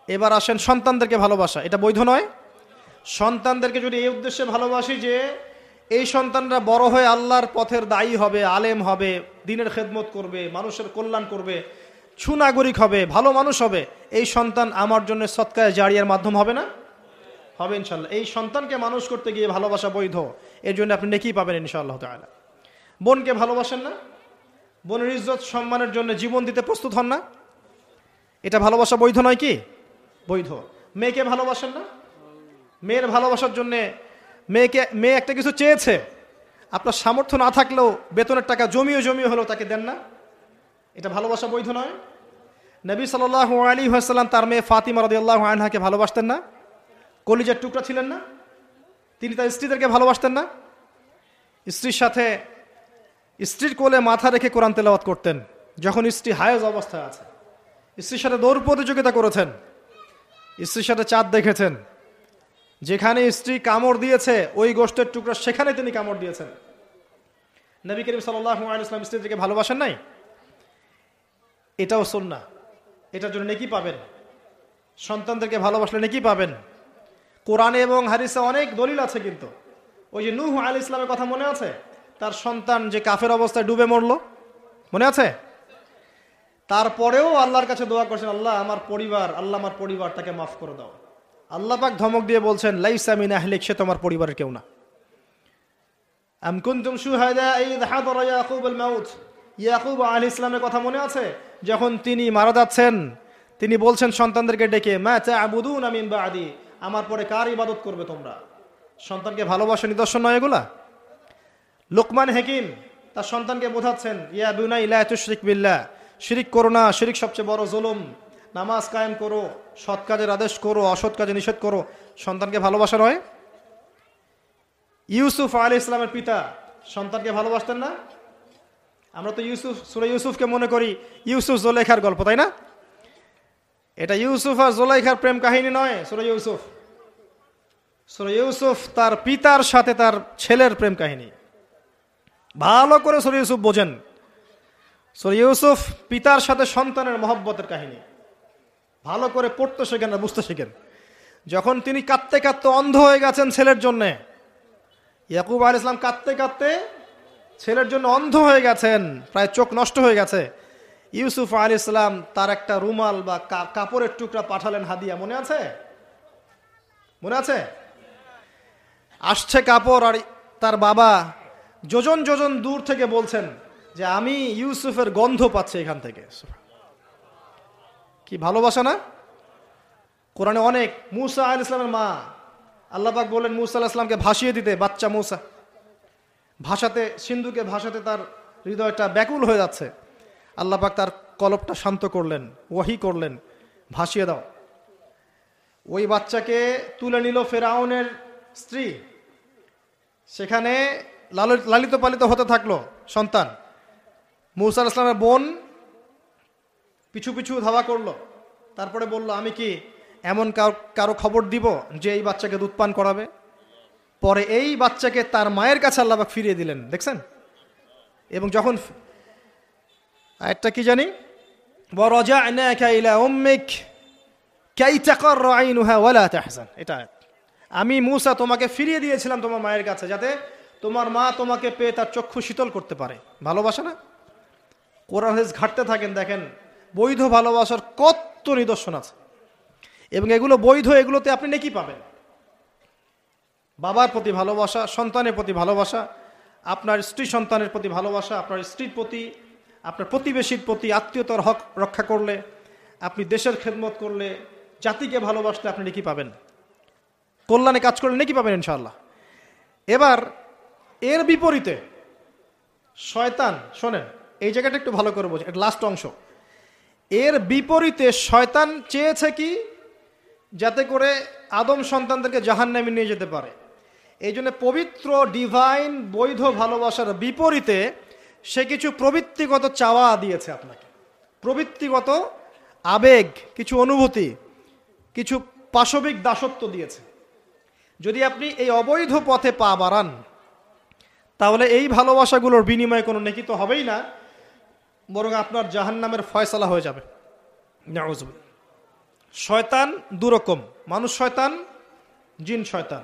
এবার আসেন সন্তানদেরকে ভালোবাসা। এটা বৈধ নয়? সন্তানদেরকে যদি এই উদ্দেশ্যে ভালোবাসি যে, এই সন্তানরা বড় হয়ে আল্লাহর পথের দায়ী হবে, আলেম হবে, দিনের খেদমত করবে, মানুষের কল্যাণ করবে সুনাগরিক হবে, ভালো মানুষ হবে। এই সন্তান আমার জন্য সৎকায় জারিয়ার মাধ্যম হবে না? হবে ইনশাল্লাহ। এই সন্তানকে মানুষ করতে গিয়ে ভালোবাসা বৈধ। এর জন্য আপনি নেকি পাবেন ইনশাআল্লাহ তালা বোনকে ভালোবাসেন না? বোনের ইজ্জত, সম্মানের জন্য জীবন দিতে প্রস্তুত হন না? এটা ভালোবাসা বৈধ নয় কি? বৈধ। মেয়েকে ভালোবাসেন না? মেয়ের ভালোবাসার জন্যে মেয়েকে, মেয়ে একটা কিছু চেয়েছে। আপনার সামর্থ্য না থাকলেও বেতনের টাকা জমিয়ে জমিয়ে হলেও তাকে দেন না। এটা ভালোবাসা বৈধ নয়। নবী সাল আলী হাসাল্লাম তার মেয়ে ফাতিমা রদি আল্লাহ আনহাকে ভালোবাসতেন না? কলিজার টুকরা ছিলেন না? তিনি তার স্ত্রীদেরকে ভালোবাসতেন না? স্ত্রীর সাথে স্ত্রীর কোলে মাথা রেখে কোরআন তেলাওয়াত করতেন, যখন স্ত্রী হায়জ অবস্থায় আছে। স্ত্রীর সাথে দৌড় প্রতিযোগিতা করেছেন, স্ত্রীর সাথে চাঁদ দেখেছেন। যেখানে স্ত্রী কামড় দিয়েছে, ওই গোষ্ঠের টুকরা সেখানে তিনি কামড় দিয়েছেন। নবী করিম সাল্লাম স্ত্রীদেরকে ভালোবাসেন নাই? এটাও শোন না এটার জন্য নেকি পাবেন। সন্তানদেরকে ভালোবাসলে নেকি পাবেন। কোরআনে এবং হারিসে অনেক দলিল আছে কিন্তু। ওই যে নুহ আল ইসলামের কথা মনে আছে? তার সন্তান যে কাফের অবস্থায় ডুবে মরল। মনে আছে? তারপরেও আল্লাহর কাছে দোয়া করছেন, আল্লাহ, আমার পরিবার, আল্লাহ আমার পরিবারটাকে মাফ করে দাও। আল্লাহ পাক ধমক দিয়ে বলছেন লাইসামিন আহলিক, সে তোমার পরিবারের কেউ না। ইয়াকুব আলাইহিস ইসলামের কথা মনে আছে? যখন তিনি মারা যাচ্ছেন, তিনি বলছেন সন্তানদেরকে ডেকে, মা চা আমিন বা আদি আমার পরে কার ইবাদত করবে তোমরা? সন্তানকে ভালোবাসা, নিদর্শন নয় এগুলা? লোকমান হেকিম তার সন্তানকে বোঝাচ্ছেন, ইয়া দুনা ইলা তুশরিক বিল্লাহ, শিরিক করো না, শিরিক সবচেয়ে বড় জুলুম। নামাজ কায়েম করো, সৎ কাজের আদেশ করো, অসৎ কাজে নিষেধ করো। সন্তানকে ভালোবাসা নয়? ইউসুফ আলী ইসলামের পিতা সন্তানকে ভালোবাসতেন না? আমরা তো ইউসুফ, সুরে ইউসুফকে মনে করি ইউসুফ জোলেখার গল্প, তাই না? এটা ইউসুফ আর জোলাইখার প্রেম কাহিনী নয়, সুরে ইউসুফ। সুরে ইউসুফ তার পিতার সাথে তার ছেলের প্রেম কাহিনী। ভালো করে সুরে ইউসুফ বোঝেন। সুরে ইউসুফ পিতার সাথে সন্তানের মহব্বতের কাহিনী। ভালো করে পড়তে শেখেন আর বুঝতে শেখেন। যখন তিনি কাঁদতে কাঁদতে অন্ধ হয়ে গেছেন ছেলের জন্যে, ইয়াকুব আল ইসলাম কাঁদতে কাঁদতে ছেলের জন্য অন্ধ হয়ে গেছেন, প্রায় চোখ নষ্ট হয়ে গেছে। ইউসুফ আলী ইসলাম তার একটা রুমাল বা কাপড়ের টুকরা পাঠালেন হাদিয়া, মনে আছে? মনে আছে? আসছে কাপড় আর তার বাবা যোজন যোজন দূর থেকে বলছেন যে, আমি ইউসুফের গন্ধ পাচ্ছি এখান থেকে। কি ভালোবাসা না? কোরআনে অনেক, মুসা আল ইসলামের মা। আল্লাহবাক বললেন, মুসা আল্লাহ ইসলামকে ভাসিয়ে দিতে, বাচ্চা মুসা। ভাষাতে, সিন্ধুকে ভাষাতে তার হৃদয়টা ব্যাকুল হয়ে যাচ্ছে। আল্লাহবাক তার কলপটা শান্ত করলেন, ওয়াহি করলেন, ভাসিয়ে দাও। ওই বাচ্চাকে তুলে নিল ফেরাউনের স্ত্রী। সেখানে লাল- লালিত পালিত হতে থাকল সন্তান। মুসা ইসলামের বোন পিছু পিছু ধাওয়া করল। তারপরে বলল, আমি কি এমন কারও খবর দিব যে এই বাচ্চাকে দুধ পান করাবে? পরে এই বাচ্চাকে তার মায়ের কাছে আল্লাহবাক ফিরিয়ে দিলেন, দেখছেন? এবং যখন আরেকটা কি জানি? রজা ইলা এটা আমি মুসা তোমাকে ফিরিয়ে দিয়েছিলাম তোমার মায়ের কাছে, যাতে তোমার মা তোমাকে পেয়ে তার চক্ষু শীতল করতে পারে। ভালোবাসা না? কোরআন হেস ঘাটতে থাকেন, দেখেন, বৈধ ভালোবাসার কত নিদর্শন আছে। এবং এগুলো বৈধ, এগুলোতে আপনি নেকি পাবেন। বাবার প্রতি ভালোবাসা, সন্তানের প্রতি ভালোবাসা, আপনার স্ত্রী সন্তানের প্রতি ভালোবাসা, আপনার স্ত্রীর প্রতি, আপনার প্রতিবেশীর প্রতি আত্মীয়তার হক রক্ষা করলে, আপনি দেশের খেদমত করলে, জাতিকে ভালোবাসলে আপনি নেকি পাবেন। কল্যাণে কাজ করলে নেকি পাবেন ইনশাআল্লাহ। এবার, এর বিপরীতে, শয়তান, শোনেন, এই জায়গাটা একটু ভালো করে বোঝেন, এটা লাস্ট অংশ। এর বিপরীতে শয়তান চেয়েছে কি? যাতে করে আদম সন্তানদেরকে জাহান্নামে নিয়ে যেতে পারে। এই জন্য পবিত্র ডিভাইন বৈধ ভালোবাসার বিপরীতে সে কিছু প্রবৃত্তিগত চাওয়া দিয়েছে আপনাকে। প্রবৃত্তিগত আবেগ, কিছু অনুভূতি, কিছু পাশবিক দাসত্ব দিয়েছে। যদি আপনি এই অবৈধ পথে পা বাড়ান, তাহলে এই ভালোবাসাগুলোর বিনিময়ে কোনো নেকি তো হবেই না, বরং আপনার জাহান্নামের ফয়সালা হয়ে যাবে। শয়তান দুরকম। মানুষ শয়তান, জিন শয়তান।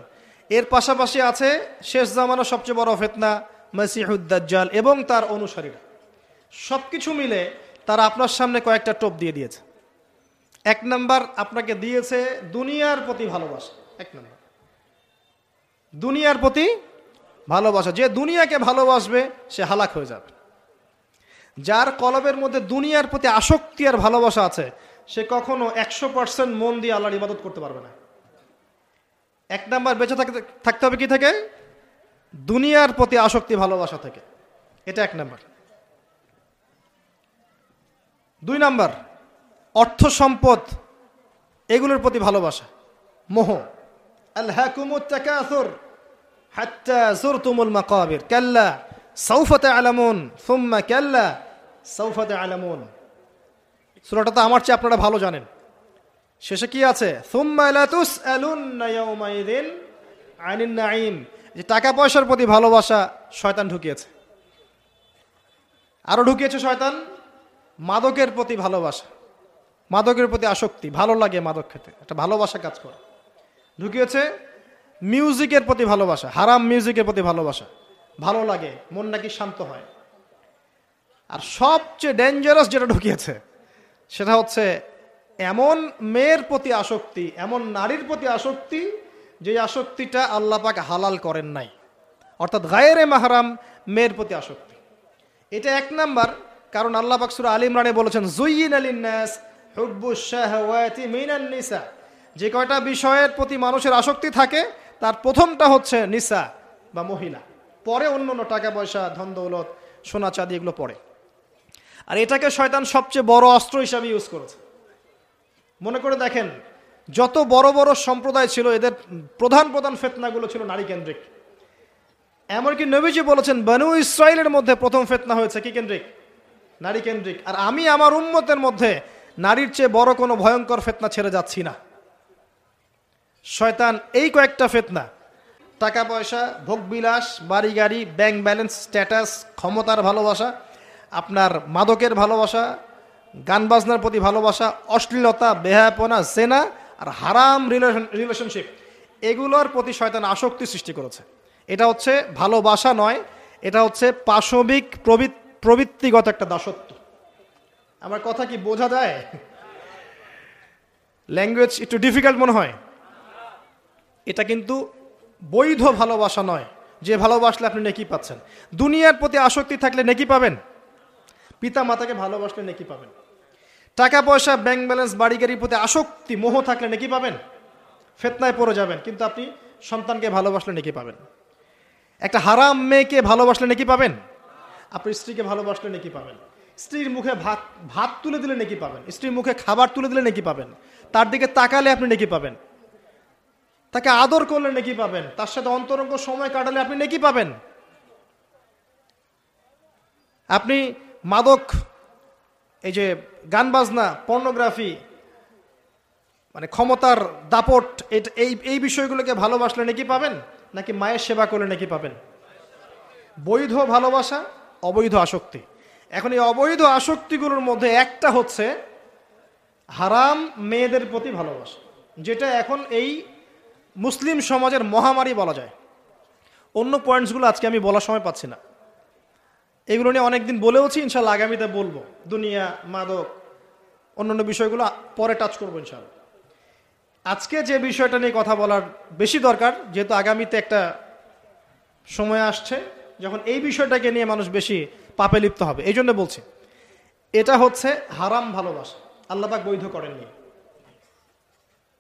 এর পাশাপাশি আছে শেষ জামানোর সবচেয়ে বড় ফেতনা মসিহুদ্দাজ্জাল এবং তার অনুসারীরা। সব কিছু মিলে তারা আপনার সামনে কয়েকটা টোপ দিয়ে দিয়েছে। এক নাম্বার আপনাকে দিয়েছে দুনিয়ার প্রতি ভালোবাসা। এক নাম্বার। দুনিয়ার প্রতি ভালোবাসা। যে দুনিয়াকে ভালোবাসবে, সে হালাক হয়ে যাবে। যার কলবের মধ্যে দুনিয়ার প্রতি আসক্তি আর ভালোবাসা আছে, সে কখনো একশো পার্সেন্ট মন দিয়ে আল্লাহর ইবাদত করতে পারবে না। এক নাম্বার বেঁচে থাকতে থাকতে হবে কি থেকে? দুনিয়ার প্রতি আসক্তি, ভালোবাসা থেকে। এটা এক নাম্বার। দুই নাম্বার, অর্থ সম্পদ, এগুলোর প্রতি ভালোবাসা। মোহ। মাকাবির। কাল্লা সৌফা তা'লামুন সুম্মা কাল্লা সৌফা তা'লামুন সূরাটা তো আমার চেয়ে আপনারা ভালো জানেন। শেষে কি আছে? যে টাকা পয়সার প্রতি ভালোবাসা শয়তান ঢুকিয়েছে। আরও ঢুকিয়েছে শয়তান, মাদকের প্রতি ভালোবাসা। মাদকের প্রতি আসক্তি, ভালো লাগে মাদক খেতে। একটা ভালোবাসা কাজ করে। ঢুকিয়েছে মিউজিকের প্রতি ভালোবাসা, হারাম মিউজিকের প্রতি ভালোবাসা। ভালো লাগে, মন নাকি শান্ত হয়। আর সবচেয়ে ডেঞ্জারাস যেটা ঢুকিয়েছে, সেটা হচ্ছে এমন মেয়ের প্রতি আসক্তি, এমন নারীর প্রতি আসক্তি, যে আসক্তিটা আল্লাহ পাক হালাল করেন নাই। অর্থাৎ গায়েরে মাহারাম মেয়ের প্রতি আসক্তি। এটা এক নাম্বার, কারণ আল্লাহ পাক সুরা আলী ইমরানে বলেছেন জুইন আলিনাস নিসা। যে কয়টা বিষয়ের প্রতি মানুষের আসক্তি থাকে, তার প্রথমটা হচ্ছে নিসা বা মহিলা। পরে অন্য অন্য টাকা পয়সা ধন দৌলত সোনা চাঁদি এগুলো পড়ে। আর এটাকে শয়তান সবচেয়ে বড় অস্ত্র হিসাবে ইউজ করেছে। মনে করে দেখেন, যত বড় বড় সম্প্রদায় ছিল, এদের প্রধান প্রধান ফেতনাগুলো ছিল নারী কেন্দ্রিক এমনকি নবীজি বলেছেন, বানু ইসরায়েলের মধ্যে প্রথম ফেতনা হয়েছে কি কেন্দ্রিক? নারী কেন্দ্রিক আর আমি আমার উম্মতের মধ্যে নারীর চেয়ে বড় কোনো ভয়ঙ্কর ফেতনা ছেড়ে যাচ্ছি না। শয়তান এই কয়েকটা ফেতনা। টাকা পয়সা ভোগবিলাস বাড়ি গাড়ি, ব্যাংক ব্যালেন্স, স্ট্যাটাস, ক্ষমতার ভালোবাসা, আপনার মাদকের ভালোবাসা গান বাজনার প্রতি ভালোবাসা, অশ্লীলতা, বেহায়াপনা, সেনা আর হারাম রিলেশন রিলেশনশিপ এগুলোর প্রতি শয়তান আসক্তি সৃষ্টি করেছে। এটা হচ্ছে ভালোবাসা নয়, এটা হচ্ছে পাশবিক প্রবৃত্তিগত একটা দাসত্ব। আমার কথা কি বোঝা যায়? ল্যাঙ্গুয়েজ একটু ডিফিকাল্ট মনে হয়। এটা কিন্তু বৈধ ভালোবাসা নয়, যে ভালোবাসলে আপনি নেকি পাচ্ছেন। দুনিয়ার প্রতি আসক্তি থাকলে নেকি পাবেন? পিতা মাতাকে ভালোবাসলে নাকি পাবেন টাকা পয়সা ব্যাংক ব্যালেন্স বাড়ি গাড়ির প্রতি আসক্তি মোহ থাকলে নাকি পাবেন ফেতনায় পড়ে যাবেন কিন্তু আপনি সন্তানকে ভালোবাসলে নাকি পাবেন একটা হারাম মেয়েকে ভালোবাসলে নাকি পাবেন আপনি স্ত্রীকে ভালোবাসলে নাকি পাবেন স্ত্রীর মুখে ভাত ভাত তুলে দিলে নাকি পাবেন স্ত্রীর মুখে খাবার তুলে দিলে নাকি পাবেন তার দিকে তাকালে আপনি নাকি পাবেন তাকে আদর করলে নাকি পাবেন তার সাথে অন্তরঙ্গ সময় কাটালে আপনি নাকি পাবেন আপনি মাদক, এই যে গান বাজনা, পর্নোগ্রাফি মানে ক্ষমতার দাপট এই এই বিষয়গুলোকে ভালোবাসলে নাকি পাবেন? নাকি মায়ের সেবা করলে নাকি পাবেন? বৈধ ভালোবাসা, অবৈধ আসক্তি। এখন এই অবৈধ আসক্তিগুলোর মধ্যে একটা হচ্ছে হারাম মেয়েদের প্রতি ভালোবাসা, যেটা এখন এই মুসলিম সমাজের মহামারী বলা যায়। অন্য পয়েন্টসগুলো আজকে আমি বলার সময় পাচ্ছি না। এগুলো নিয়ে অনেকদিন বলেওছি, ইনশাল্লাহ আগামীতে বলব। দুনিয়া, মাদক, অন্যান্য বিষয়গুলো পরে টাচ করব ইনশাল্লাহ। আজকে যে বিষয়টা নিয়ে কথা বলার বেশি দরকার, যেহেতু আগামীতে একটা সময় আসছে, যখন এই বিষয়টাকে নিয়ে মানুষ বেশি পাপে লিপ্ত হবে। এই জন্য বলছি, এটা হচ্ছে হারাম ভালোবাসা। আল্লাপাক বৈধ করেননি।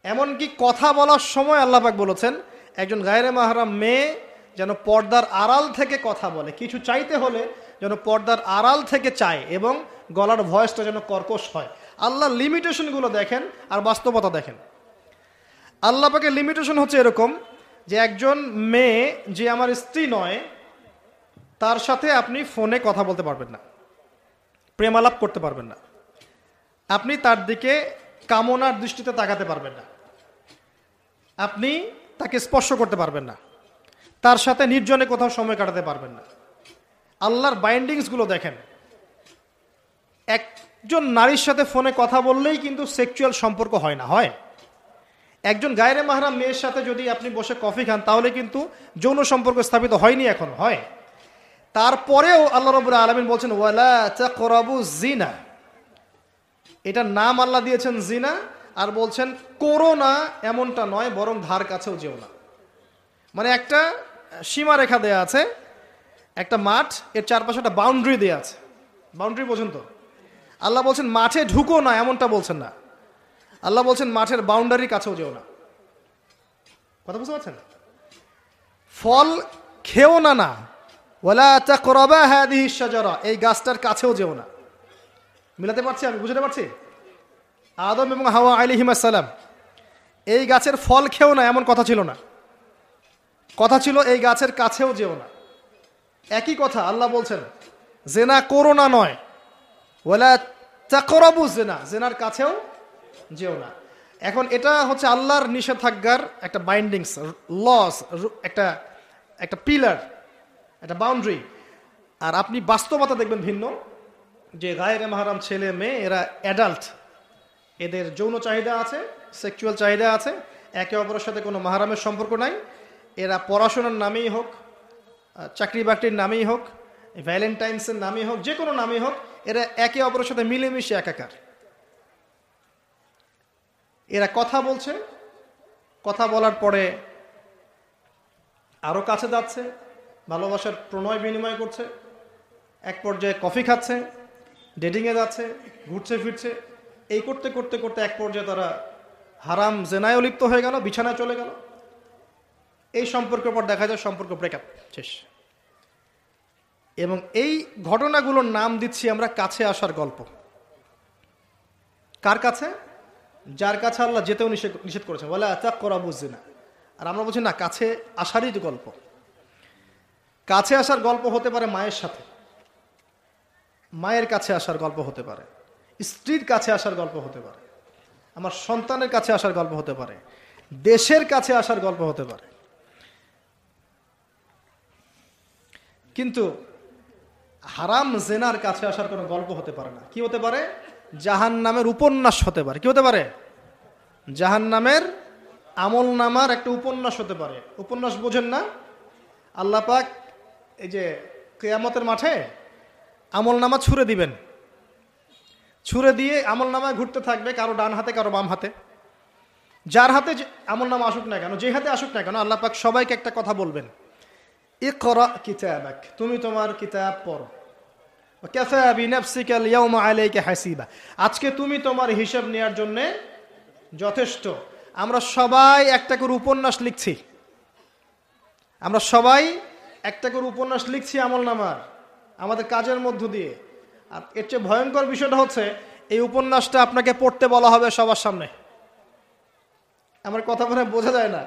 এমনকি কথা বলার সময় আল্লাপাক বলেছেন, একজন গায়রে মাহারাম মেয়ে যেন পর্দার আড়াল থেকে কথা বলে। কিছু চাইতে হলে যেন পর্দার আড়াল থেকে চায় এবং গলার ভয়েসটা যেন কর্কশ হয়। আল্লাহ লিমিটেশনগুলো দেখেন আর বাস্তবতা দেখেন। আল্লাহ পাকের লিমিটেশন হচ্ছে এরকম যে একজন মেয়ে যে আমার স্ত্রী নয়, তার সাথে আপনি ফোনে কথা বলতে পারবেন না, প্রেমালাপ করতে পারবেন না। আপনি তার দিকে কামনার দৃষ্টিতে তাকাতে পারবেন না। আপনি তাকে স্পর্শ করতে পারবেন না। তার সাথে নির্জনে কোথাও সময় কাটাতে পারবেন না। আল্লাহর বাইন্ডিংসগুলো দেখেন। একজন নারীর সাথে ফোনে কথা বললেই কিন্তু সেক্সুয়াল সম্পর্ক হয় না, হয়। একজন গায়রে মাহরাম মেয়ের সাথে যদি আপনি বসে কফি খান, তাহলে কিন্তু যৌন সম্পর্ক স্থাপিত হয়নি এখন, হয়। তারপরেও আল্লাহ রবুল্লা আলমিন বলছেন, ওয়ালা চাকরাবু জিনা এটার নাম আল্লাহ দিয়েছেন জিনা আর বলছেন করোনা এমনটা নয়, বরং ধার কাছেও যেও না। মানে একটা সীমারেখা দেয়া আছে একটা মাঠ, এর চারপাশে একটা বাউন্ডারি দেয়া আছে। বাউন্ডারি পর্যন্ত আল্লাহ বলছেন, মাঠে ঢুকো না, এমনটা বলছেন না। আল্লাহ বলছেন, মাঠের বাউন্ডারির কাছেও যেও না। কথা বুঝতে পারছেন? ফল খেও না না। ওলা তাকরাবা হাদিহি শাজারা, এই গাছটার কাছেও যেও না। মিলাতে পারছি আমি? বুঝতে পারছি? আদম এবং হাওয়া আলাইহিস সালাম এই গাছের ফল খেও না, এমন কথা ছিল না। কথা ছিল, এই গাছের কাছেও যেও না। একই কথা আল্লাহ বলছেন, জেনা করো না নয়। ওলা জেনা, জেনার কাছেও যেও না। এখন এটা হচ্ছে আল্লাহর নিষেধাজ্ঞার একটা বাইন্ডিংস লস একটা একটা পিলার একটা বাউন্ডারি আর আপনি বাস্তবতা দেখবেন ভিন্ন, যে গায়ের মাহারাম ছেলে, মেয়ে, এরা অ্যাডাল্ট এদের যৌন চাহিদা আছে সেক্সুয়াল চাহিদা আছে, একে অপরের সাথে কোনো মাহারামের সম্পর্ক নাই। এরা পড়াশোনার নামেই হোক চাকরি বাকরির নামেই হোক ভ্যালেন্টাইন্সের নামেই হোক, যে কোনো নামেই হোক, এরা একে অপরের সাথে মিলেমিশে একাকার। এরা কথা বলছে, কথা বলার পরে আরও কাছে যাচ্ছে, ভালোবাসার প্রণয় বিনিময় করছে, এক পর্যায়ে কফি খাচ্ছে ডেটিংয়ে যাচ্ছে, ঘুরছে ফিরছে, এই করতে করতে করতে এক পর্যায়ে তারা হারাম জেনায়ও লিপ্ত হয়ে গেল, বিছানায় চলে গেল। এই সম্পর্কের পর দেখা যায় সম্পর্ক ব্রেকআপ শেষ। এবং এই ঘটনাগুলোর নাম দিচ্ছি আমরা কাছে আসার গল্প। কার কাছে? যার কাছে আল্লাহ যেতেও নিষেধ করেছেন বলে আচাক করা বুঝছি না আর আমরা বলছি, না, কাছে আসারই তো গল্প। কাছে আসার গল্প হতে পারে মায়ের সাথে। মায়ের কাছে আসার গল্প হতে পারে। স্ত্রীর কাছে আসার গল্প হতে পারে। আমার সন্তানের কাছে আসার গল্প হতে পারে। দেশের কাছে আসার গল্প হতে পারে। কিন্তু হারাম জেনার কাছে আসার কোনো গল্প হতে পারে না। কি হতে পারে? জাহান নামের উপন্যাস হতে পারে। কি হতে পারে? জাহান নামের আমল নামার একটা উপন্যাস হতে পারে। উপন্যাস বোঝেন না? আল্লাহ পাক এই যে কেয়ামতের মাঠে আমল নামা ছুঁড়ে দিবেন। ছুঁড়ে দিয়ে আমল নামায় ঘুরতে থাকবে কারও ডান হাতে, কারও বাম হাতে। যার হাতে আমল নামা আসুক না কেন, যে হাতে আসুক না কেন, আল্লাহ পাক সবাইকে একটা কথা বলবেন। এ করা কিতাবাক তুমি তোমার কিতাব পড়ো আজকে তুমি তোমার হিসাব নেওয়ার জন্য যথেষ্ট। আমরা সবাই একটা করে উপন্যাস লিখছি। আমরা সবাই একটা করে উপন্যাস লিখছি আমল নামার, আমাদের কাজের মধ্য দিয়ে। আর এর চেয়ে ভয়ঙ্কর বিষয়টা হচ্ছে, এই উপন্যাসটা আপনাকে পড়তে বলা হবে সবার সামনে। আমার কথা মনে বোঝা যায় না।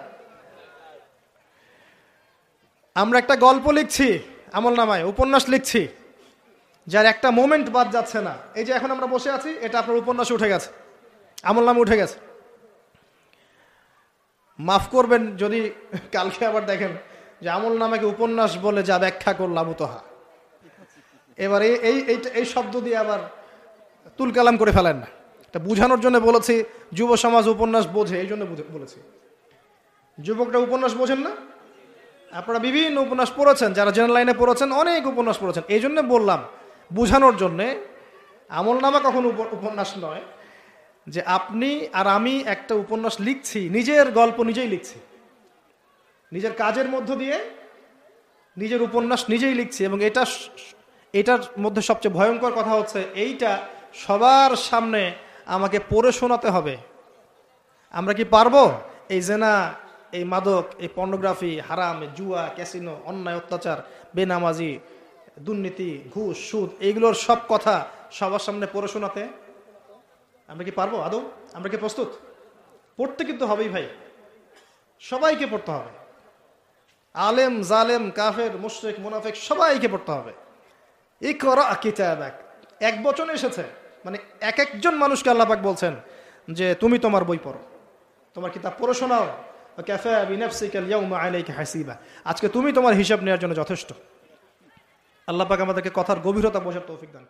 আমরা একটা গল্প লিখছি, আমল নামায়, উপন্যাস লিখছি, যার একটা মোমেন্ট বাদ যাচ্ছে না। এই যে এখন আমরা বসে আছি, এটা আপনার উপন্যাস উঠে গেছে। আমল নামে উঠে গেছে। মাফ করবেন যদি কালকে আবার দেখেন যে আমল নামাকে উপন্যাস বলে যা ব্যাখ্যা করলাম তোহা এবার এই এই শব্দ দিয়ে আবার তুলকালাম করে ফেলেন না। এটা বুঝানোর জন্য বলেছি, যুব সমাজ উপন্যাস বোঝে, এই জন্য বলেছি। যুবকটা উপন্যাস বোঝেন না? আপনারা বিভিন্ন উপন্যাস পড়েছেন, যারা জেনারেল লাইনে পড়েছেন, অনেক উপন্যাস পড়েছেন। এই জন্য বললাম, বুঝানোর জন্যে আমল নামা কখন উপন্যাস নয়, যে আপনি আর আমি একটা উপন্যাস লিখছি, নিজের গল্প নিজেই লিখছি। নিজের কাজের মধ্য দিয়ে নিজের উপন্যাস নিজেই লিখছি, এবং এটা এটার মধ্যে সবচেয়ে ভয়ঙ্কর কথা হচ্ছে, এইটা সবার সামনে আমাকে পড়ে শোনাতে হবে। আমরা কি পারব? এই জেনা এই মাদক, এই পর্নোগ্রাফি হারাম, জুয়া ক্যাসিনো অন্যায়, অত্যাচার, বেনামাজি, দুর্নীতি, ঘুষ, সুদ, এইগুলোর সব কথা সবার সামনে পড়ে শোনাতে আমরা কি পারব? আদৌ? আমরা কি প্রস্তুত? পড়তে কিন্তু হবেই ভাই। সবাইকে পড়তে হবে। আলেম, জালেম, কাফের, মুশরেক, মুনাফেক সবাইকে পড়তে হবে। এই করা কিতাব এক এক বচন এসেছে। মানে এক একজন মানুষকে আল্লাপাক বলছেন যে, তুমি তোমার বই পড়ো। তোমার কিতাব পড়ে শোনাও। ক্যাফে আজকে তুমি তোমার হিসাব নেওয়ার জন্য যথেষ্ট। আল্লাহ পাক আমাদেরকে কথার গভীরতা বোঝার তৌফিক দান